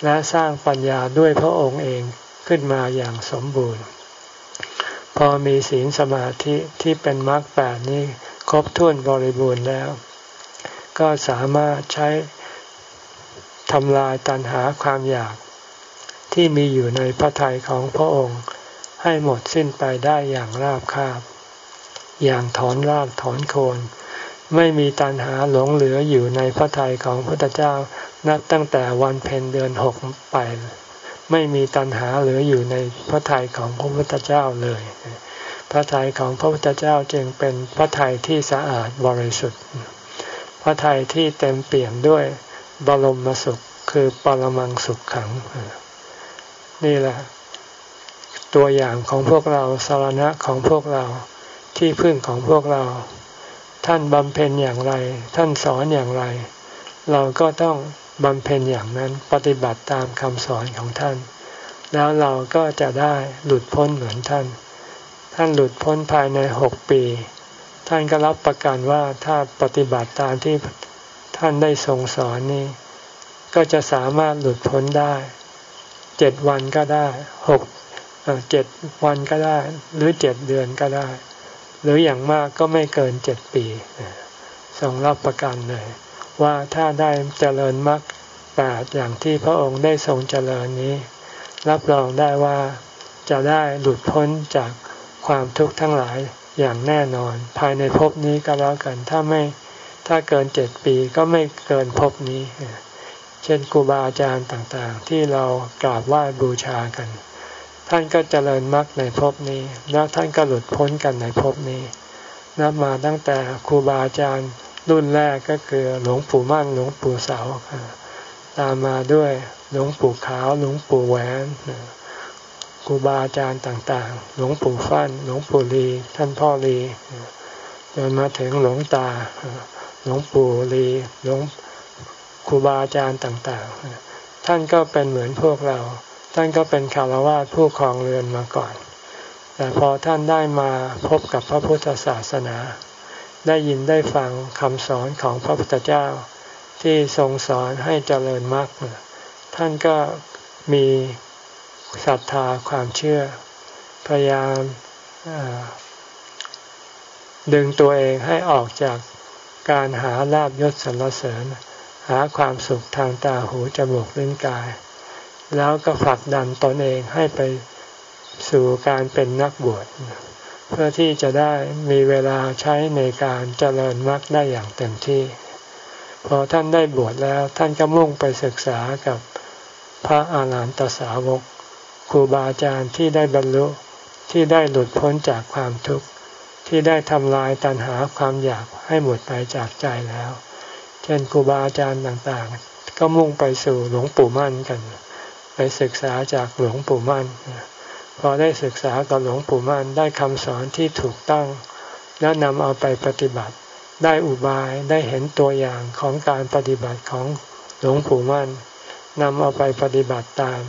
และสร้างปัญญาด้วยพระองค์เองขึ้นมาอย่างสมบูรณ์ พอมีศีลสมาธิที่เป็นมรรคแปดนี้ครบถ้วนบริบูรณ์แล้ว ก็สามารถใช้ทำลายตัณหาความอยากที่มีอยู่ในพระทัยของพระองค์ ให้หมดสิ้นไปได้อย่างราบคาบ อย่างถอนรากถอนโคน ไม่มีตัณหาหลงเหลืออยู่ในพระทัยของพระพุทธเจ้านับตั้งแต่วันเพ็ญเดือนหกไป ไม่มีตัณหาเหลืออยู่ในพระทัยของพระพุทธเจ้าเลย พระทัยของพระพุทธเจ้าจึงเป็นพระทัยที่สะอาดบริสุทธิ์ พระทัยที่เต็มเปี่ยมด้วยบรมสุขคือปรมังสุขขัง นี่แหละ ตัวอย่างของพวกเราสารณะของพวกเราที่พึ่งของพวกเรา ท่านบำเพ็ญอย่างไร ท่านสอนอย่างไร เราก็ต้อง บำเพ็ญอย่างนั้นปฏิบัติตามคำสอนของท่าน แล้วเราก็จะได้หลุดพ้นเหมือนท่าน ท่านหลุดพ้นภายในหกปี ท่านก็รับประกันว่าถ้าปฏิบัติตามที่ท่านได้ทรงสอนนี้ ก็จะสามารถหลุดพ้นได้เจ็ดวันก็ได้หกเจ็ดวันก็ได้ หรือเจ็ดเดือนก็ได้ หรืออย่างมากก็ไม่เกินเจ็ดปีทรงรับประกันเลย ว่าถ้าได้เจริญมรรคแปดอย่างที่พระองค์ได้ทรงเจริญนี้ รับรองได้ว่าจะได้หลุดพ้นจากความทุกข์ทั้งหลายอย่างแน่นอน ภายในภพนี้ก็แล้วกันถ้าไม่ถ้าเกินเจ็ดปีก็ไม่เกินภพนี้ เช่นครูบาอาจารย์ต่างๆ ที่เรากราบไหว้บูชากัน ท่านก็เจริญมรรคในภพนี้ แล้วท่านก็หลุดพ้นกันในภพนี้ นับมาตั้งแต่ครูบาอาจารย์ รุ่นแรกก็คือหลวงปู่มั่นหลวงปู่เสาตามมาด้วยหลวงปู่ขาวหลวงปู่แหวนครูบาอาจารย์ต่างๆ หลวงปู่ฟัน่นหลวงปู่ลีท่านพ่อลีจนมาถึงหลวงตาหลวงปู่ลีหลวงครูบาอาจารย์ต่างๆ ท่านก็เป็นเหมือนพวกเรา ท่านก็เป็นคารวะผู้ครองเรือนมาก่อน แต่พอท่านได้มาพบกับพระพุทธศาสนา ได้ยินได้ฟังคำสอนของพระพุทธเจ้า ที่ทรงสอนให้เจริญมรรคท่านก็มีศรัทธาความเชื่อ พยายามดึงตัวเองให้ออกจากการหาลาบยศสรรเสริญ หาความสุขทางตาหูจมูกลิ้นกาย แล้วก็ผลักดันตนเองให้ไปสู่การเป็นนักบวช เพื่อที่จะได้มีเวลาใช้ในการเจริญมรรคได้อย่างเต็มที่ พอท่านได้บวชแล้วท่านก็มุ่งไปศึกษากับพระอาหารหันตสาวกครูบาอาจารย์ที่ได้บรรลุที่ได้หลุดพ้นจากความทุกข์ที่ได้ทำลายตัณหาความอยากให้หมดไปจากใจแล้ว เช่นครูบาอาจารย์ต่างๆ ก็มุ่งไปสู่หลวงปู่มั่นกัน ไปศึกษาจากหลวงปู่มั่น พอได้ศึกษากับหลวงปู่มั่นได้คำสอนที่ถูกต้อง แล้วนำเอาไปปฏิบัติ ได้อุบายได้เห็นตัวอย่างของการปฏิบัติของหลวงปู่มั่นนำเอาไปปฏิบัติตาม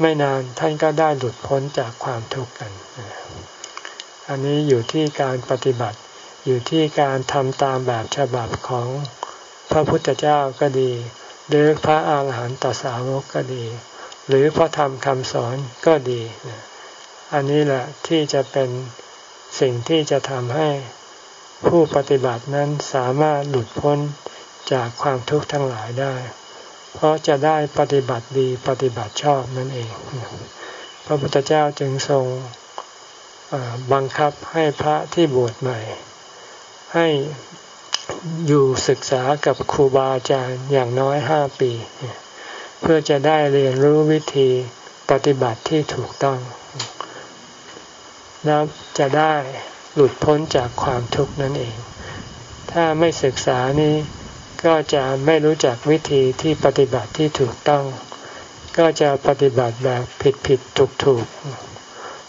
ไม่นานท่านก็ได้หลุดพ้นจากความทุกข์กัน อันนี้อยู่ที่การปฏิบัติ อยู่ที่การทำตามแบบฉบับของพระพุทธเจ้าก็ดี หรือพระอาหารหันตสาวกก็ดี หรือพระธรรมคำสอนก็ดี อันนี้แหละที่จะเป็นสิ่งที่จะทำให้ผู้ปฏิบัตินั้นสามารถหลุดพ้นจากความทุกข์ทั้งหลายได้ เพราะจะได้ปฏิบัติดีปฏิบัติชอบนั่นเอง พระพุทธเจ้าจึงทรงบังคับให้พระที่บวชใหม่ ให้อยู่ศึกษากับครูบาอาจารย์อย่างน้อยห้าปี เพื่อจะได้เรียนรู้วิธีปฏิบัติที่ถูกต้อง แล้วจะได้หลุดพ้นจากความทุกข์นั่นเอง ถ้าไม่ศึกษานี้ก็จะไม่รู้จักวิธีที่ปฏิบัติที่ถูกต้อง ก็จะปฏิบัติแบบผิดผิดถูกถูก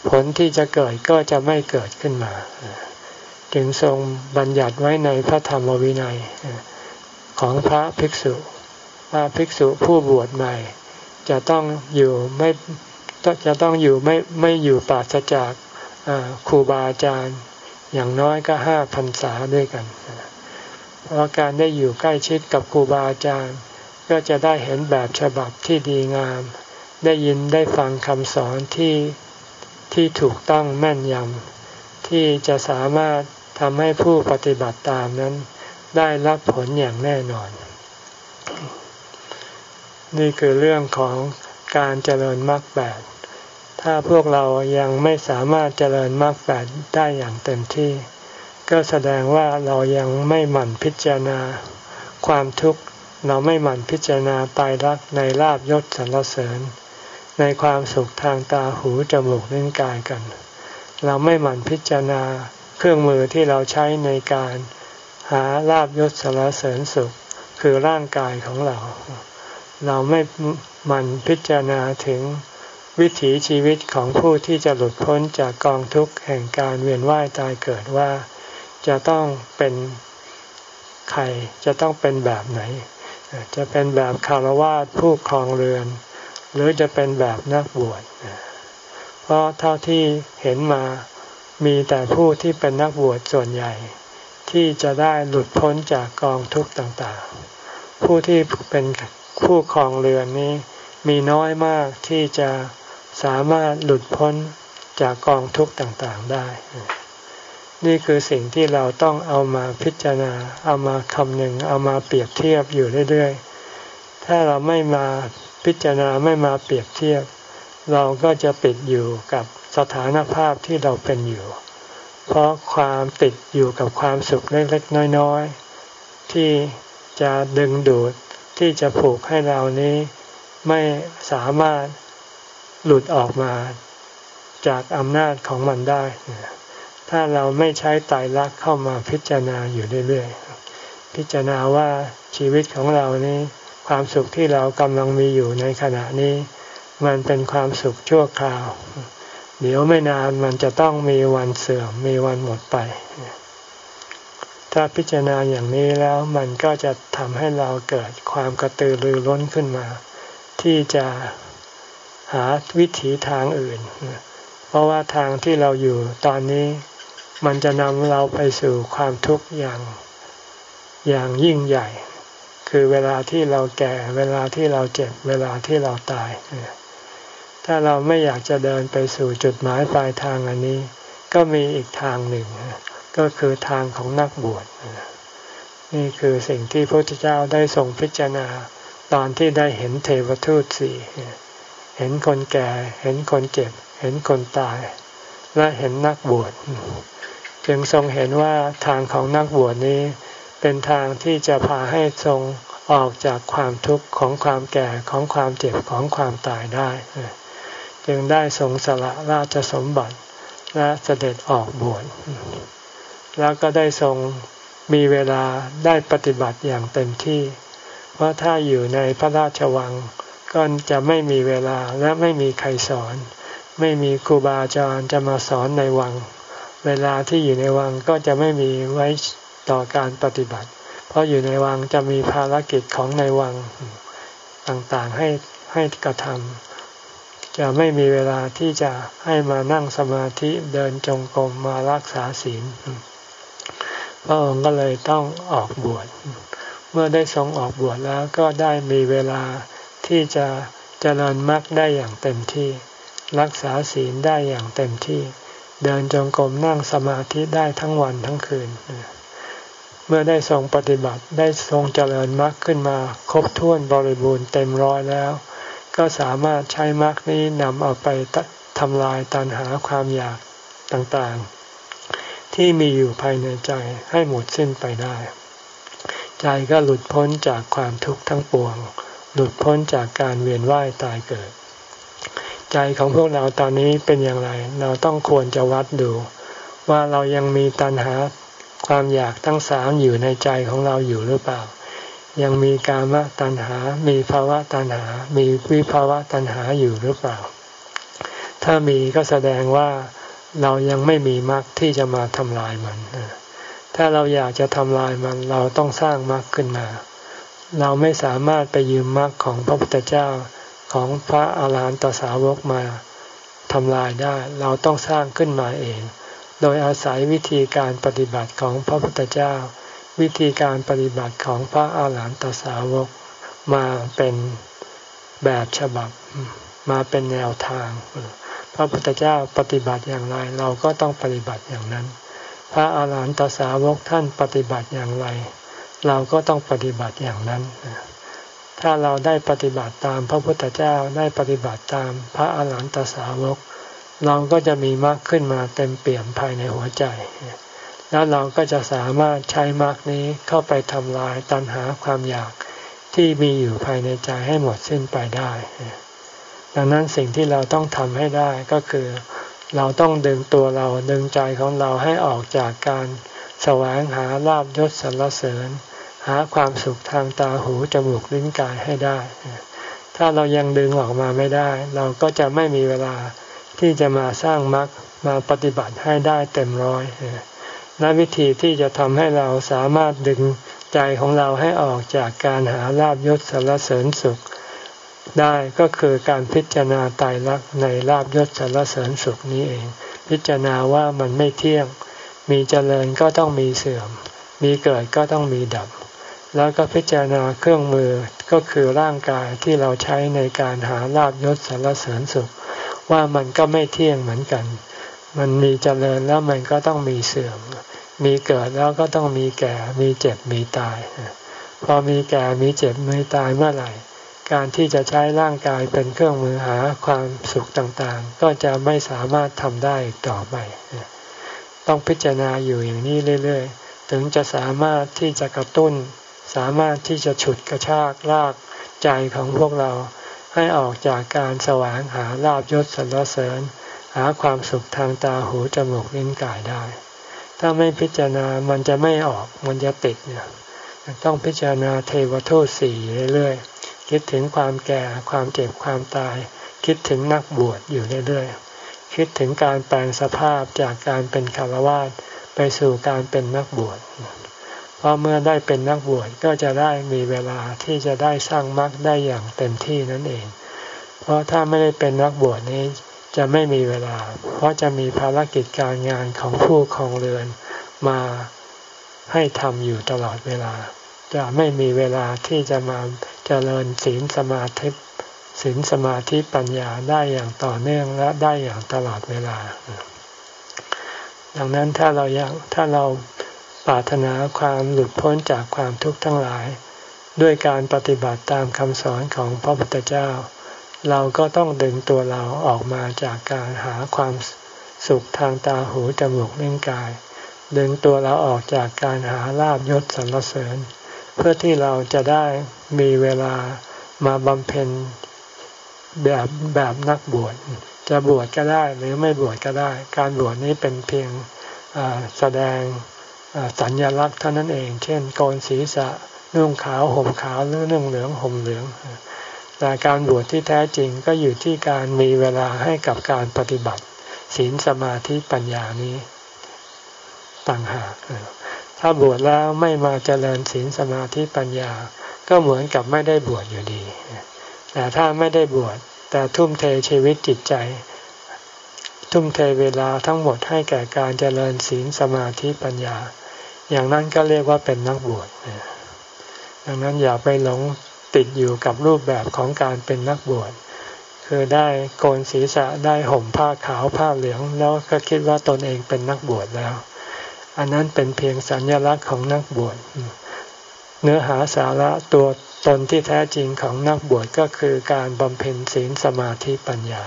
ผลที่จะเกิดก็จะไม่เกิดขึ้นมา จึงทรงบัญญัติไว้ในพระธรรมวินัยของพระภิกษุว่าภิกษุผู้บวชใหม่ จะต้องอยู่ไม่จะต้องอยู่ไม่ไม่อยู่ปราศจาก ครูบาอาจารย์อย่างน้อยก็ห้าพรรษาด้วยกัน เพราะการได้อยู่ใกล้ชิดกับครูบาอาจารย์ ก็จะได้เห็นแบบฉบับที่ดีงาม ได้ยินได้ฟังคำสอนที่ที่ถูกต้องแม่นยำที่จะสามารถทำให้ผู้ปฏิบัติตามนั้น ได้รับผลอย่างแน่นอน นี่คือเรื่องของการเจริญมรรคแปด ถ้าพวกเรายังไม่สามารถเจริญมรรคแปดได้อย่างเต็มที่ ก็แสดงว่าเรายังไม่หมั่นพิจารณา ความทุกข์เราไม่หมั่นพิจารณาตายรักในลาบยศสรรเสริญ ในความสุขทางตาหูจมูกลิ้นกายกัน เราไม่หมั่นพิจารณาเครื่องมือที่เราใช้ในการหาลาบยศสรรเสริญสุขคือร่างกายของเรา เราไม่มันพิจารณาถึง วิถีชีวิตของผู้ที่จะหลุดพ้นจากกองทุกข์แห่งการเวียนว่ายตายเกิดว่า จะต้องเป็นใครจะต้องเป็นแบบไหน จะเป็นแบบคารวะผู้ครองเรือน หรือจะเป็นแบบนักบวชเพราะเท่าที่เห็นมามีแต่ผู้ที่เป็นนักบวชส่วนใหญ่ ที่จะได้หลุดพ้นจากกองทุกข์ต่างๆ ผู้ที่เป็นผู้ครองเรือนนี้มีน้อยมากที่จะ สามารถหลุดพ้นจากกองทุกข์ต่างๆได้ นี่คือสิ่งที่เราต้องเอามาพิจารณา เอามาคำนึง เอามาเปรียบเทียบอยู่เรื่อยๆ ถ้าเราไม่มาพิจารณาไม่มาเปรียบเทียบ เราก็จะปิดอยู่กับสถานภาพที่เราเป็นอยู่ เพราะความติดอยู่กับความสุขเล็กๆ น้อยๆ ที่จะดึงดูดที่จะผูกให้เรานี้ไม่สามารถ หลุดออกมาจากอำนาจของมันได้ ถ้าเราไม่ใช้ไตรลักเข้ามาพิจารณาอยู่เรื่อยๆ พิจารณาว่าชีวิตของเรานี้ความสุขที่เรากำลังมีอยู่ในขณะนี้ มันเป็นความสุขชั่วคราว เดี๋ยวไม่นานมันจะต้องมีวันเสื่อมมีวันหมดไป ถ้าพิจารณาอย่างนี้แล้วมันก็จะทำให้เราเกิดความกระตือรือร้นขึ้นมา ที่จะ หาวิถีทางอื่น เพราะว่าทางที่เราอยู่ตอนนี้มันจะนำเราไปสู่ความทุกข์อย่างอย่างยิ่งใหญ่ คือเวลาที่เราแก่ เวลาที่เราเจ็บ เวลาที่เราตาย ถ้าเราไม่อยากจะเดินไปสู่จุดหมายปลายทางอันนี้ ก็มีอีกทางหนึ่ง ก็คือทางของนักบวชนี่คือสิ่งที่พระพุทธเจ้าได้ทรงพิจารณาตอนที่ได้เห็นเทวทูตสี่ เห็นคนแก่ เห็นคนเจ็บ เห็นคนตาย และเห็นนักบวช จึงทรงเห็นว่าทางของนักบวชนี้ เป็นทางที่จะพาให้ทรงออกจากความทุกข์ของความแก่ของความเจ็บของความตายได้ จึงได้ทรงสละราชสมบัติและเสด็จออกบวชแล้วก็ได้ทรงมีเวลาได้ปฏิบัติอย่างเต็มที่ เพราะถ้าอยู่ในพระราชวัง ก็จะไม่มีเวลาและไม่มีใครสอน ไม่มีครูบาอาจารย์จะมาสอนในวัง เวลาที่อยู่ในวังก็จะไม่มีไว้ต่อการปฏิบัติ เพราะอยู่ในวังจะมีภารกิจของในวังต่างๆให้ให้กระทำจะไม่มีเวลาที่จะให้มานั่งสมาธิเดินจงกรมมารักษาศีลพระองค์ก็เลยต้องออกบวชเมื่อได้ทรงออกบวชแล้วก็ได้มีเวลา ที่จะเจริญมรรคได้อย่างเต็มที่ รักษาศีลได้อย่างเต็มที่ เดินจงกรมนั่งสมาธิได้ทั้งวันทั้งคืน เมื่อได้ทรงปฏิบัติได้ทรงเจริญมรรคขึ้นมา ครบถ้วนบริบูรณ์เต็มร้อยแล้ว ก็สามารถใช้มรรคนี้นำเอาไปทำลายตันหาความอยากต่างๆ ที่มีอยู่ภายในใจให้หมดสิ้นไปได้ ใจก็หลุดพ้นจากความทุกข์ทั้งปวง หลุดพ้นจากการเวียนว่ายตายเกิด ใจของพวกเราตอนนี้เป็นอย่างไร เราต้องควรจะวัดดู ว่าเรายังมีตัณหาความอยากทั้งสามอยู่ในใจของเราอยู่หรือเปล่า ยังมีกามตัณหา มีภาวะตัณหา มีวิภาวะตัณหาอยู่หรือเปล่า ถ้ามีก็แสดงว่าเรายังไม่มีมรรคที่จะมาทำลายมัน ถ้าเราอยากจะทำลายมันเราต้องสร้างมรรคขึ้นมา เราไม่สามารถไปยืมมรรคของพระพุทธเจ้าของพระอาหารหันตสาวกมาทำลายได้ เราต้องสร้างขึ้นมาเอง โดยอาศัยวิธีการปฏิบัติของพระพุทธเจ้า วิธีการปฏิบัติของพระอาหารหันตสาวกมาเป็นแบบฉบับมาเป็นแนวทาง พระพุทธเจ้าปฏิบัติอย่างไร เราก็ต้องปฏิบัติอย่างนั้น พระอาหารหันตสาวกท่านปฏิบัติอย่างไร เราก็ต้องปฏิบัติอย่างนั้น ถ้าเราได้ปฏิบัติตามพระพุทธเจ้าได้ปฏิบัติตามพระอาหารหันตสาวก เราก็จะมีมรรคขึ้นมาเต็มเปี่ยมภายในหัวใจ แล้วเราก็จะสามารถใช้มรรคนี้เข้าไปทำลายตัณหาความอยากที่มีอยู่ภายในใจให้หมดสิ้นไปได้ ดังนั้นสิ่งที่เราต้องทำให้ได้ก็คือ เราต้องดึงตัวเราดึงใจของเราให้ออกจากการแสวงหาลาบยศสรรเสริญ หาความสุขทางตาหูจมูกลิ้นกายให้ได้ ถ้าเรายังดึงออกมาไม่ได้ เราก็จะไม่มีเวลาที่จะมาสร้างมรรคมาปฏิบัติให้ได้เต็มร้อยและวิธีที่จะทำให้เราสามารถดึงใจของเราให้ออกจากการหาลาบยศสรรเสริญสุข ได้ก็คือการพิจารณาตายรักในลาบยศสรรเสริญสุขนี้เอง พิจารณาว่ามันไม่เที่ยง มีเจริญก็ต้องมีเสื่อม มีเกิดก็ต้องมีดับ แล้วก็พิจารณาเครื่องมือก็คือร่างกายที่เราใช้ในการหาลาบยศสรรเสริญสุข ว่ามันก็ไม่เที่ยงเหมือนกัน มันมีเจริญแล้วมันก็ต้องมีเสื่อม มีเกิดแล้วก็ต้องมีแก่ มีเจ็บมีตาย พอมีแก่มีเจ็บมีตายเมื่อไหร่ การที่จะใช้ร่างกายเป็นเครื่องมือหาความสุขต่างๆ ก็จะไม่สามารถทำได้ต่อไป ต้องพิจารณาอยู่อย่างนี้เรื่อย ๆ ถึงจะสามารถที่จะกระตุ้น สามารถที่จะฉุดกระชากลากใจของพวกเราให้ออกจากการแสวงหาลาบยศสรรเสริญ หาความสุขทางตาหูจมูกลิ้นกายได้ ถ้าไม่พิจารณามันจะไม่ออกมันจะติดเนี่ยต้องพิจารณาเทวโทษสี่เรื่อยๆคิดถึงความแก่ความเจ็บความตาย คิดถึงนักบวชอยู่เรื่อยๆคิดถึงการแปลงสภาพจากการเป็นคารวาสไปสู่การเป็นนักบวช เพราะเมื่อได้เป็นนักบวชก็จะได้มีเวลาที่จะได้สร้างมรรคได้อย่างเต็มที่นั่นเอง เพราะถ้าไม่ได้เป็นนักบวชนี้จะไม่มีเวลา เพราะจะมีภารกิจการงานของผู้ครองเรือนมาให้ทำอยู่ตลอดเวลา จะไม่มีเวลาที่จะมาเจริญศีลสมาธิศีลสมาธิปัญญาได้อย่างต่อเนื่องและได้อย่างตลอดเวลา ดังนั้นถ้าเราอยากถ้าเรา ปรารถนาความหลุดพ้นจากความทุกข์ทั้งหลาย ด้วยการปฏิบัติตามคำสอนของพระพุทธเจ้า เราก็ต้องดึงตัวเราออกมาจากการหาความสุขทางตาหูจมูกลิ้นกาย ดึงตัวเราออกจากการหาลาบยศสรรเสริญ เพื่อที่เราจะได้มีเวลามาบำเพ็ญแบบแบบนักบวชจะบวชก็ได้หรือไม่บวชก็ได้ การบวชนี้เป็นเพียงแสดง สัญญลักษณ์เท่านั้นเอง เช่นโกนศีรษะนุ่งขาวห่มขาวหรือนุ่งเหลืองห่มเหลือง แต่การบวชที่แท้จริงก็อยู่ที่การมีเวลาให้กับการปฏิบัติศีลสมาธิปัญญานี้ต่างหากถ้าบวชแล้วไม่มาเจริญศีลสมาธิปัญญา ก็เหมือนกับไม่ได้บวชอยู่ดี แต่ถ้าไม่ได้บวชแต่ทุ่มเทชีวิตจิตใจ ทุ่มเทเวลาทั้งหมดให้แก่การเจริญศีลสมาธิปัญญา อย่างนั้นก็เรียกว่าเป็นนักบวชดังนั้นอย่าไปหลงติดอยู่กับรูปแบบของการเป็นนักบวชคือได้โกนศีรษะได้ห่มผ้าขาวผ้าเหลือง แล้วก็คิดว่าตนเองเป็นนักบวชแล้ว อันนั้นเป็นเพียงสัญลักษณ์ของนักบวชเนื้อหาสาระตัวตนที่แท้จริงของนักบวชก็คือการบำเพ็ญศีลสมาธิปัญญา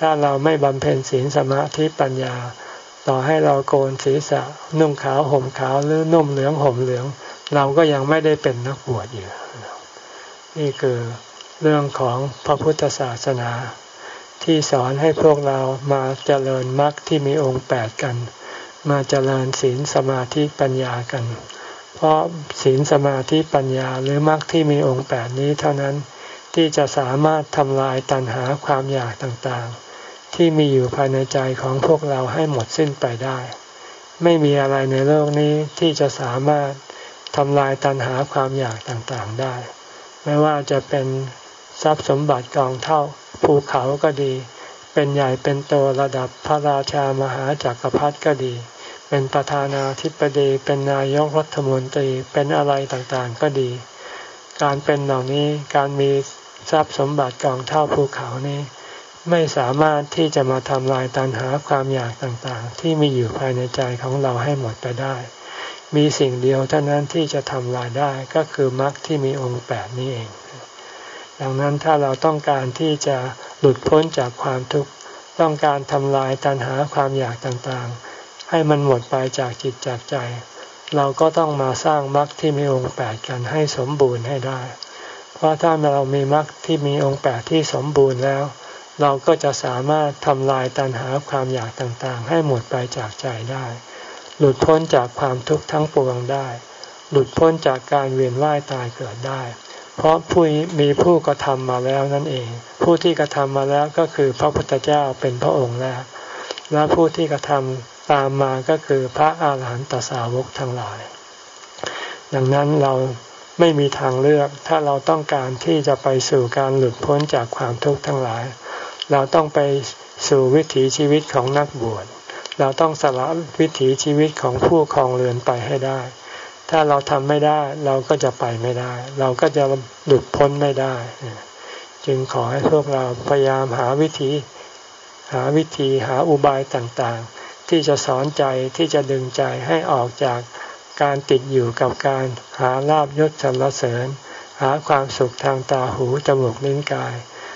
ถ้าเราไม่บำเพ็ญศีลสมาธิปัญญา ต่อให้เราโกนศีรษะ นุ่งขาวห่มขาวหรือนุ่มเหลืองห่มเหลือง เราก็ยังไม่ได้เป็นนักบวชอยู่นี่คือเรื่องของพระพุทธศาสนา ที่สอนให้พวกเรามาเจริญมรรคที่มีองค์แปดกัน มาเจริญศีลสมาธิปัญญากัน เพราะศีลสมาธิปัญญาหรือมรรคที่มีองค์แปดนี้เท่านั้นที่จะสามารถทำลายตัณหาความอยากต่างๆ ที่มีอยู่ภายในใจของพวกเราให้หมดสิ้นไปได้ ไม่มีอะไรในโลกนี้ที่จะสามารถทำลายตัณหาความอยากต่างๆได้ ไม่ว่าจะเป็นทรัพย์สมบัติกองเท่าภูเขาก็ดี เป็นใหญ่เป็นโตระดับพระราชามหาจากักรพรรดิก็ดี เป็นประธานาธิบดี เป็นนายกรัฐมนตรีเป็นอะไรต่างๆก็ดี การเป็นเหล่านี้การมีทรัพย์สมบัติกองเท่าภูเขานี้ ไม่สามารถที่จะมาทำลายตันหาความอยากต่างๆ ที่มีอยู่ภายในใจของเราให้หมดไปได้ มีสิ่งเดียวเท่านั้นที่จะทำลายได้ก็คือมรรคที่มีองค์แปดนี้เอง ดังนั้นถ้าเราต้องการที่จะหลุดพ้นจากความทุกข์ต้องการทำลายตัณหาความอยากต่างๆ ให้มันหมดไปจากจิตจากใจ เราก็ต้องมาสร้างมรรคที่มีองค์แปดกันให้สมบูรณ์ให้ได้ เพราะถ้าเรามีมรรคที่มีองค์แปดที่สมบูรณ์แล้ว เราก็จะสามารถทำลายตัณหาความอยากต่างๆ ให้หมดไปจากใจได้ หลุดพ้นจากความทุกข์ทั้งปวงได้ หลุดพ้นจากการเวียนว่ายตายเกิดได้ เพราะผู้มีผู้กระทำมาแล้วนั่นเอง ผู้ที่กระทำมาแล้วก็คือพระพุทธเจ้าเป็นพระองค์แรกและผู้ที่กระทำตามมาก็คือพระอาหารหันตสาวกทั้งหลาย ดังนั้นเรา ไม่มีทางเลือก ถ้าเราต้องการที่จะไปสู่การหลุดพ้นจากความทุกข์ทั้งหลาย เราต้องไปสู่วิถีชีวิตของนักบวช เราต้องสละวิถีชีวิตของผู้ครองเรือนไปให้ได้ ถ้าเราทำไม่ได้เราก็จะไปไม่ได้ เราก็จะหลุดพ้นไม่ได้ จึงขอให้พวกเราพยายามหาวิธีหาวิธีหาอุบายต่างๆ ที่จะสอนใจที่จะดึงใจให้ออกจาก การติดอยู่กับการหาลาบยศสรรเสริญ หาความสุขทางตาหูจมูกลิ้นกาย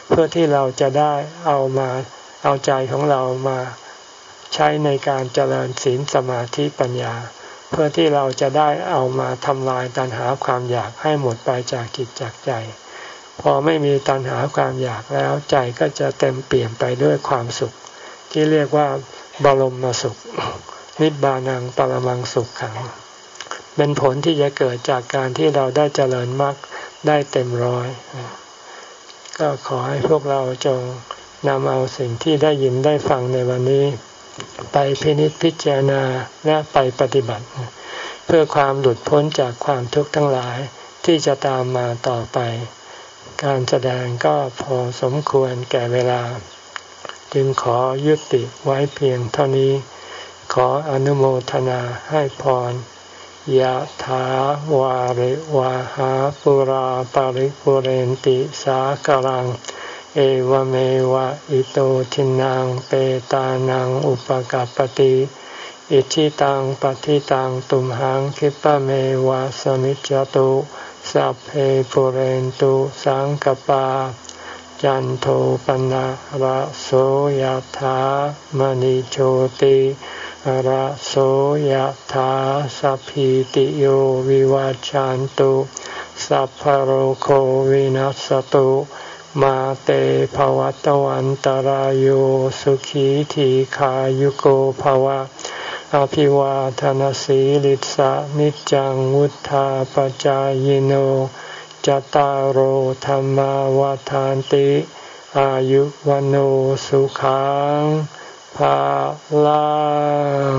เพื่อที่เราจะได้เอามาเอาใจของเรามาใช้ในการเจริญศีลสมาธิปัญญา เพื่อที่เราจะได้เอามาทำลายตัณหาความอยากให้หมดไปจากจิตจากใจ พอไม่มีตัณหาความอยากแล้วใจก็จะเต็มเปลี่ยนไปด้วยความสุข ที่เรียกว่าบรมสุข นิบานังปรมังสุขขัง เป็นผลที่จะเกิดจากการที่เราได้เจริญมรรคได้เต็มร้อย ก็ขอให้พวกเราจงนำเอาสิ่งที่ได้ยินได้ฟังในวันนี้ ไปพินิจพิจารณาและไปปฏิบัติ เพื่อความหลุดพ้นจากความทุกข์ทั้งหลายที่จะตามมาต่อไป การแสดงก็พอสมควรแก่เวลา จึงขอยุติไว้เพียงเท่านี้ ขออนุโมทนาให้พร ยะถาวาริวาหาปุราปาริปุเรนติสากลัง เอวเมวะอิโตทินังเปตานังอุปกัปติอิชิตังปฏิตังตุมหังคิปะเมวะสมิจจตุสัพเพปุเรนตุสังกปา จันโทปนะระโสยธามณิโชติ ระโสยธาสัพพิติโยวิวัจจันตุ สัพพโรโควินัสตุ มาเตภวัตวันตารโยสุขีทีขายุโกภวะ อภิวาทนสีลิสะนิจังวุธาปจายโนจตารโหธรรมวาทานติ อายุวันโอสุขัง ภาลัง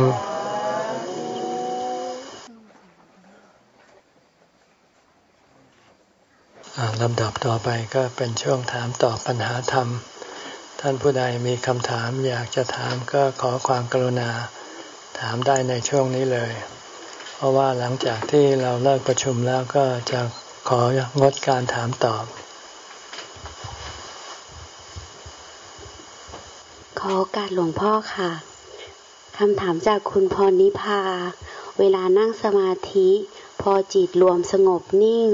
ลำดับต่อไปก็เป็นช่วงถามตอบปัญหาธรรม ท่านผู้ใดมีคำถามอยากจะถามก็ขอความกรุณาถามได้ในช่วงนี้เลย เพราะว่าหลังจากที่เราเลิกประชุมแล้วก็จะของดการถามตอบ อโอกาสหลวงพ่อค่ะคำถามจากคุณพรนิพา เวลานั่งสมาธิ พอจิตรวมสงบนิ่ง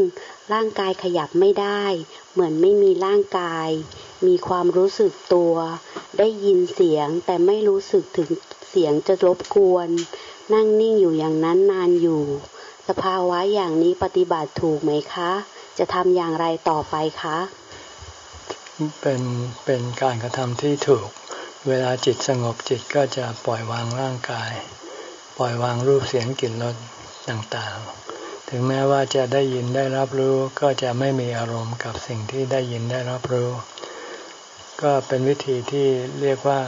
ร่างกายขยับไม่ได้ เหมือนไม่มีร่างกาย มีความรู้สึกตัว ได้ยินเสียงแต่ไม่รู้สึกถึงเสียงจะรบกวน นั่งนิ่งอยู่อย่างนั้นนานอยู่ สภาวะอย่างนี้ปฏิบัติถูกไหมคะ จะทำอย่างไรต่อไปคะ เป็นเป็นการกระทำที่ถูก เวลาจิตสงบจิตก็จะปล่อยวางร่างกาย ปล่อยวางรูปเสียงกลิ่นรสต่างๆ ถึงแม้ว่าจะได้ยินได้รับรู้ก็จะไม่มีอารมณ์กับสิ่งที่ได้ยินได้รับรู้ ก็เป็นวิธีที่เรียกว่า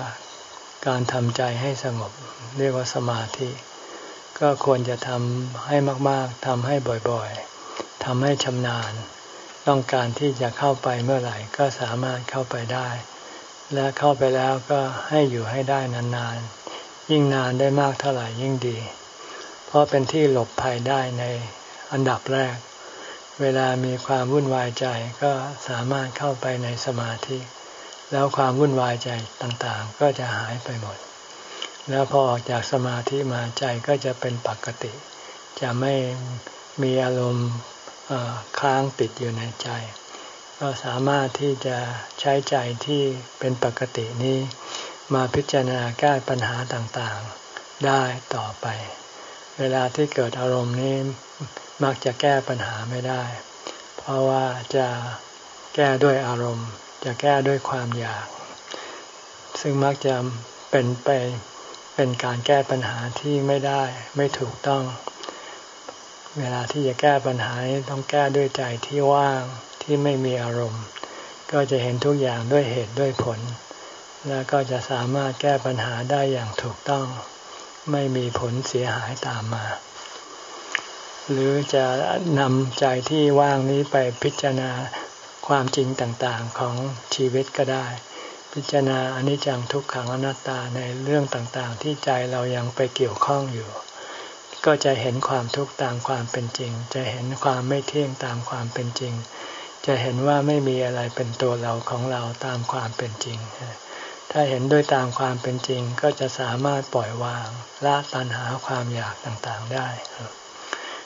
การทำใจให้สงบ เรียกว่าสมาธิ ก็ควรจะทำให้มากๆทำให้บ่อยๆทำให้ชำนาญ ต้องการที่จะเข้าไปเมื่อไหร่ก็สามารถเข้าไปได้ และเข้าไปแล้วก็ให้อยู่ให้ได้นานๆ ยิ่งนานได้มากเท่าไหร่ยิ่งดี เพราะเป็นที่หลบภัยได้ในอันดับแรก เวลามีความวุ่นวายใจก็สามารถเข้าไปในสมาธิ แล้วความวุ่นวายใจต่างๆ ก็จะหายไปหมด แล้วพอออกจากสมาธิมาใจก็จะเป็นปกติจจะไม่มีอารมณ์ค้างติดอยู่ในใจ ก็สามารถที่จะใช้ใจที่เป็นปกตินี้ มาพิจารณาแก้ปัญหาต่างๆได้ต่อไป เวลาที่เกิดอารมณ์นี้มักจะแก้ปัญหาไม่ได้ เพราะว่าจะแก้ด้วยอารมณ์ จะแก้ด้วยความอยาก ซึ่งมักจะเป็นไปเป็นการแก้ปัญหาที่ไม่ได้ไม่ถูกต้อง เวลาที่จะแก้ปัญหาต้องแก้ด้วยใจที่ว่าง ที่ไม่มีอารมณ์ ก็จะเห็นทุกอย่างด้วยเหตุด้วยผล แล้วก็จะสามารถแก้ปัญหาได้อย่างถูกต้อง ไม่มีผลเสียหายตามมา หรือจะนำใจที่ว่างนี้ไปพิจารณาความจริงต่างๆของชีวิตก็ได้ พิจารณาอนิจจังทุกขังอนัตตาในเรื่องต่างๆ ที่ใจเรายังไปเกี่ยวข้องอยู่ ก็จะเห็นความทุกข์ตามความเป็นจริง จะเห็นความไม่เที่ยงตามความเป็นจริง จะเห็นว่าไม่มีอะไรเป็นตัวเราของเราตามความเป็นจริง ถ้าเห็นด้วยตามความเป็นจริงก็จะสามารถปล่อยวางละตัณหาความอยากต่างๆได้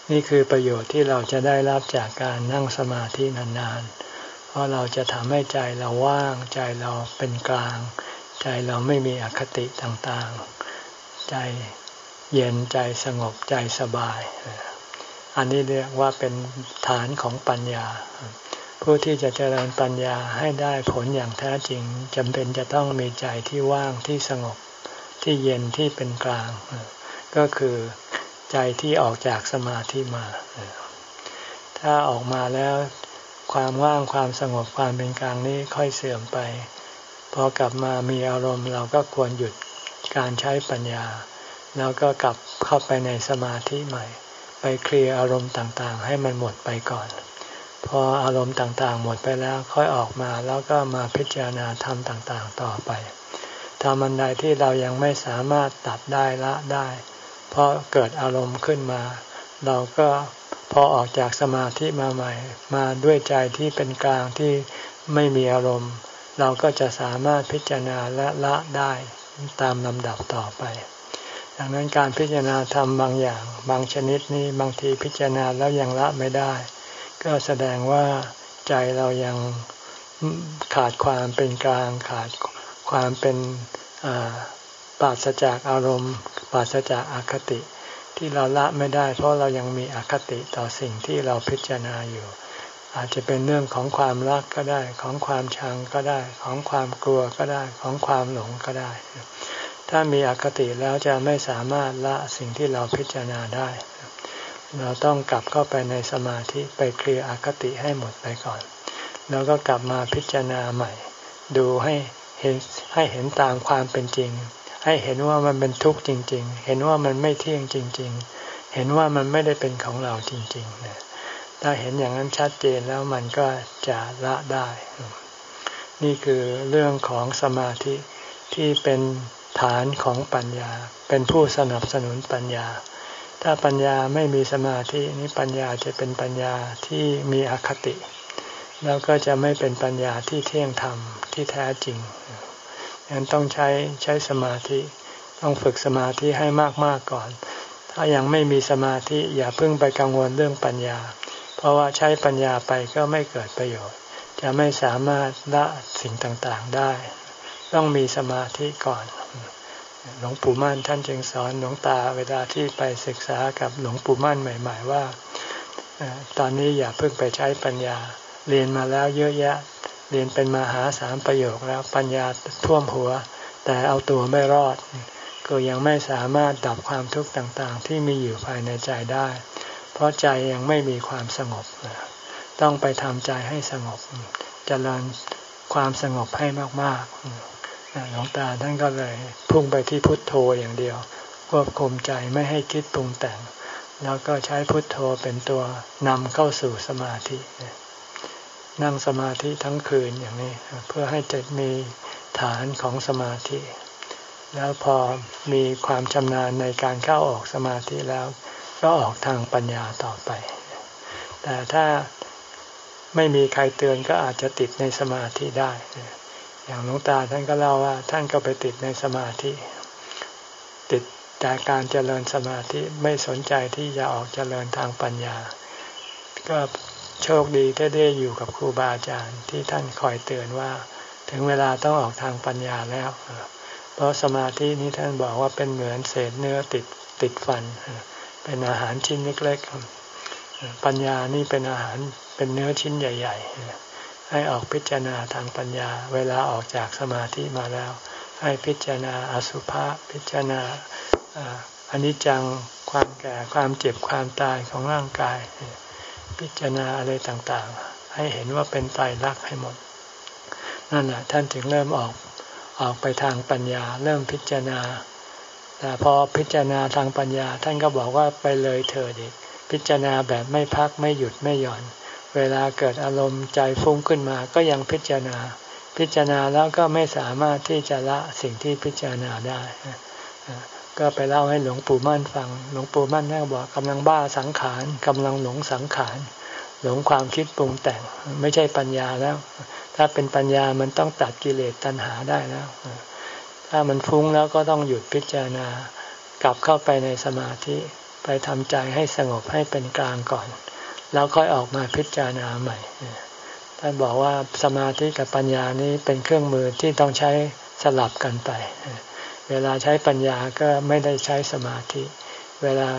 นี่คือประโยชน์ที่เราจะได้รับจากการนั่งสมาธินานๆราะเราจะทำให้ใจเราว่าง ใจเราเป็นกลาง ใจเราไม่มีอคติต่างๆ ใจเย็นใจสงบใจสบาย อันนี้เรียกว่าเป็นฐานของปัญญา ผู้ที่จะเจริญปัญญาให้ได้ผลอย่างแท้จริงจำเป็นจะต้องมีใจที่ว่างที่สงบที่เย็นที่เป็นกลาง ก็คือใจที่ออกจากสมาธิมา ถ้าออกมาแล้วความว่างความสงบความเป็นกลางนี้ค่อยเสื่อมไปพอกลับมามีอารมณ์เราก็ควรหยุดการใช้ปัญญา แล้วก็กลับเข้าไปในสมาธิใหม่ ไปเคลียร์อารมณ์ต่างๆ ให้มันหมดไปก่อน พออารมณ์ต่างๆ หมดไปแล้วค่อยออกมาแล้วก็มาพิจารณาธรรมต่างๆ ต่อไปทำมันใดที่เรายังไม่สามารถตัดได้ละได้ เพราะเกิดอารมณ์ขึ้นมา เราก็พอออกจากสมาธิมาใหม่ มาด้วยใจที่เป็นกลางที่ไม่มีอารมณ์ เราก็จะสามารถพิจารณาและละได้ตามลำดับต่อไป ดังนั้นการพิจารณาทำบางอย่าง บางชนิดนี้บางทีพิจารณาแล้วยังละไม่ได้ ก็แสดงว่าใจเรายังขาดความเป็นกลางขาดความเป็นปราศจากอารมณ์ปราศจากอาคติ ที่เราละไม่ได้ เพราะเรายังมีอคติต่อสิ่งที่เราพิจารณาอยู่ อาจจะเป็นเรื่องของความรักก็ได้ ของความชังก็ได้ ของความกลัวก็ได้ ของความหลงก็ได้ ถ้ามีอคติแล้วจะไม่สามารถละสิ่งที่เราพิจารณาได้ เราต้องกลับเข้าไปในสมาธิไปเคลียร์อคติให้หมดไปก่อน แล้วก็กลับมาพิจารณาใหม่ ดูให้เห็นให้เห็นตามความเป็นจริง ให้เห็นว่ามันเป็นทุกข์จริง ๆ เห็นว่ามันไม่เที่ยงจริง ๆ เห็นว่ามันไม่ได้เป็นของเราจริงๆนะถ้าเห็นอย่างนั้นชัดเจนแล้วมันก็จะละได้ นี่คือเรื่องของสมาธิที่เป็นฐานของปัญญา เป็นผู้สนับสนุนปัญญา ถ้าปัญญาไม่มีสมาธินี้ปัญญาจะเป็นปัญญาที่มีอคติ แล้วก็จะไม่เป็นปัญญาที่เที่ยงธรรมที่แท้จริงยังต้องใช้ใช้สมาธิต้องฝึกสมาธิให้มากๆก่อน ถ้ายังไม่มีสมาธิอย่าเพิ่งไปกังวลเรื่องปัญญา เพราะว่าใช้ปัญญาไปก็ไม่เกิดประโยชน์ จะไม่สามารถละสิ่งต่างๆได้ ต้องมีสมาธิก่อน หลวงปู่มั่นท่านจึงสอนหลวงตาเวลาที่ไปศึกษากับหลวงปู่มั่นใหม่ ๆ ว่าตอนนี้อย่าเพิ่งไปใช้ปัญญา เรียนมาแล้วเยอะแยะ เรียนเป็นมหาสามประโยคแล้วปัญญาท่วมหัว แต่เอาตัวไม่รอด ก็ยังไม่สามารถดับความทุกข์ต่างๆ ที่มีอยู่ภายในใจได้ เพราะใจยังไม่มีความสงบ ต้องไปทำใจให้สงบจเจริญความสงบให้มากๆ หลวงตาท่านก็เลยพุ่งไปที่พุทโธอย่างเดียว ควบคุมใจไม่ให้คิดปรุงแต่ง แล้วก็ใช้พุทโธเป็นตัวนำเข้าสู่สมาธินั่งสมาธิทั้งคืนอย่างนี้ เพื่อให้จิตมีฐานของสมาธิ แล้วพอมีความชำนาญในการเข้าออกสมาธิแล้ว ก็ออกทางปัญญาต่อไป แต่ถ้าไม่มีใครเตือนก็อาจจะติดในสมาธิได้ อย่างหลวงตาท่านก็เล่าว่า ท่านก็ไปติดในสมาธิ ติดแต่การเจริญสมาธิไม่สนใจที่จะออกเจริญทางปัญญา ก็โชคดีที่ได้อยู่กับครูบาอาจารย์ที่ท่านคอยเตือนว่า ถึงเวลาต้องออกทางปัญญาแล้ว เพราะสมาธินี้ท่านบอกว่าเป็นเหมือนเศษเนื้อติดติดฟัน เป็นอาหารชิ้นเล็กๆปัญญานี่เป็นอาหารเป็นเนื้อชิ้นใหญ่ ๆ ให้ออกพิจารณาทางปัญญา เวลาออกจากสมาธิมาแล้ว ให้พิจารณาอสุภะพิจารณาอนิจจังความแก่ความเจ็บความตายของร่างกาย พิจารณาอะไรต่างๆ ให้เห็นว่าเป็นไตรลักษณ์ให้หมด นั่นแหละท่านถึงเริ่มออกออกไปทางปัญญา เริ่มพิจารณาแต่พอพิจารณาทางปัญญา ท่านก็บอกว่าไปเลยเถิดอีกพิจารณาแบบไม่พักไม่หยุดไม่หย่อน เวลาเกิดอารมณ์ใจฟุ้งขึ้นมาก็ยังพิจารณา พิจารณาแล้วก็ไม่สามารถที่จะละสิ่งที่พิจารณาได้ก็ไปเล่าให้หลวงปู่มั่นฟัง หลวงปู่มั่นแน่บอกกำลังบ้าสังขารกำลังหลงสังขาร หลงความคิดปรุงแต่งไม่ใช่ปัญญาแล้ว ถ้าเป็นปัญญามันต้องตัดกิเลสตัณหาได้แล้ว ถ้ามันฟุ้งแล้วก็ต้องหยุดพิจารณากลับเข้าไปในสมาธิ ไปทำใจให้สงบให้เป็นกลางก่อน แล้วค่อยออกมาพิจารณาใหม่ท่านบอกว่าสมาธิกับปัญญานี้เป็นเครื่องมือที่ต้องใช้สลับกันไป เวลาใช้ปัญญาก็ไม่ได้ใช้สมาธิ เวลา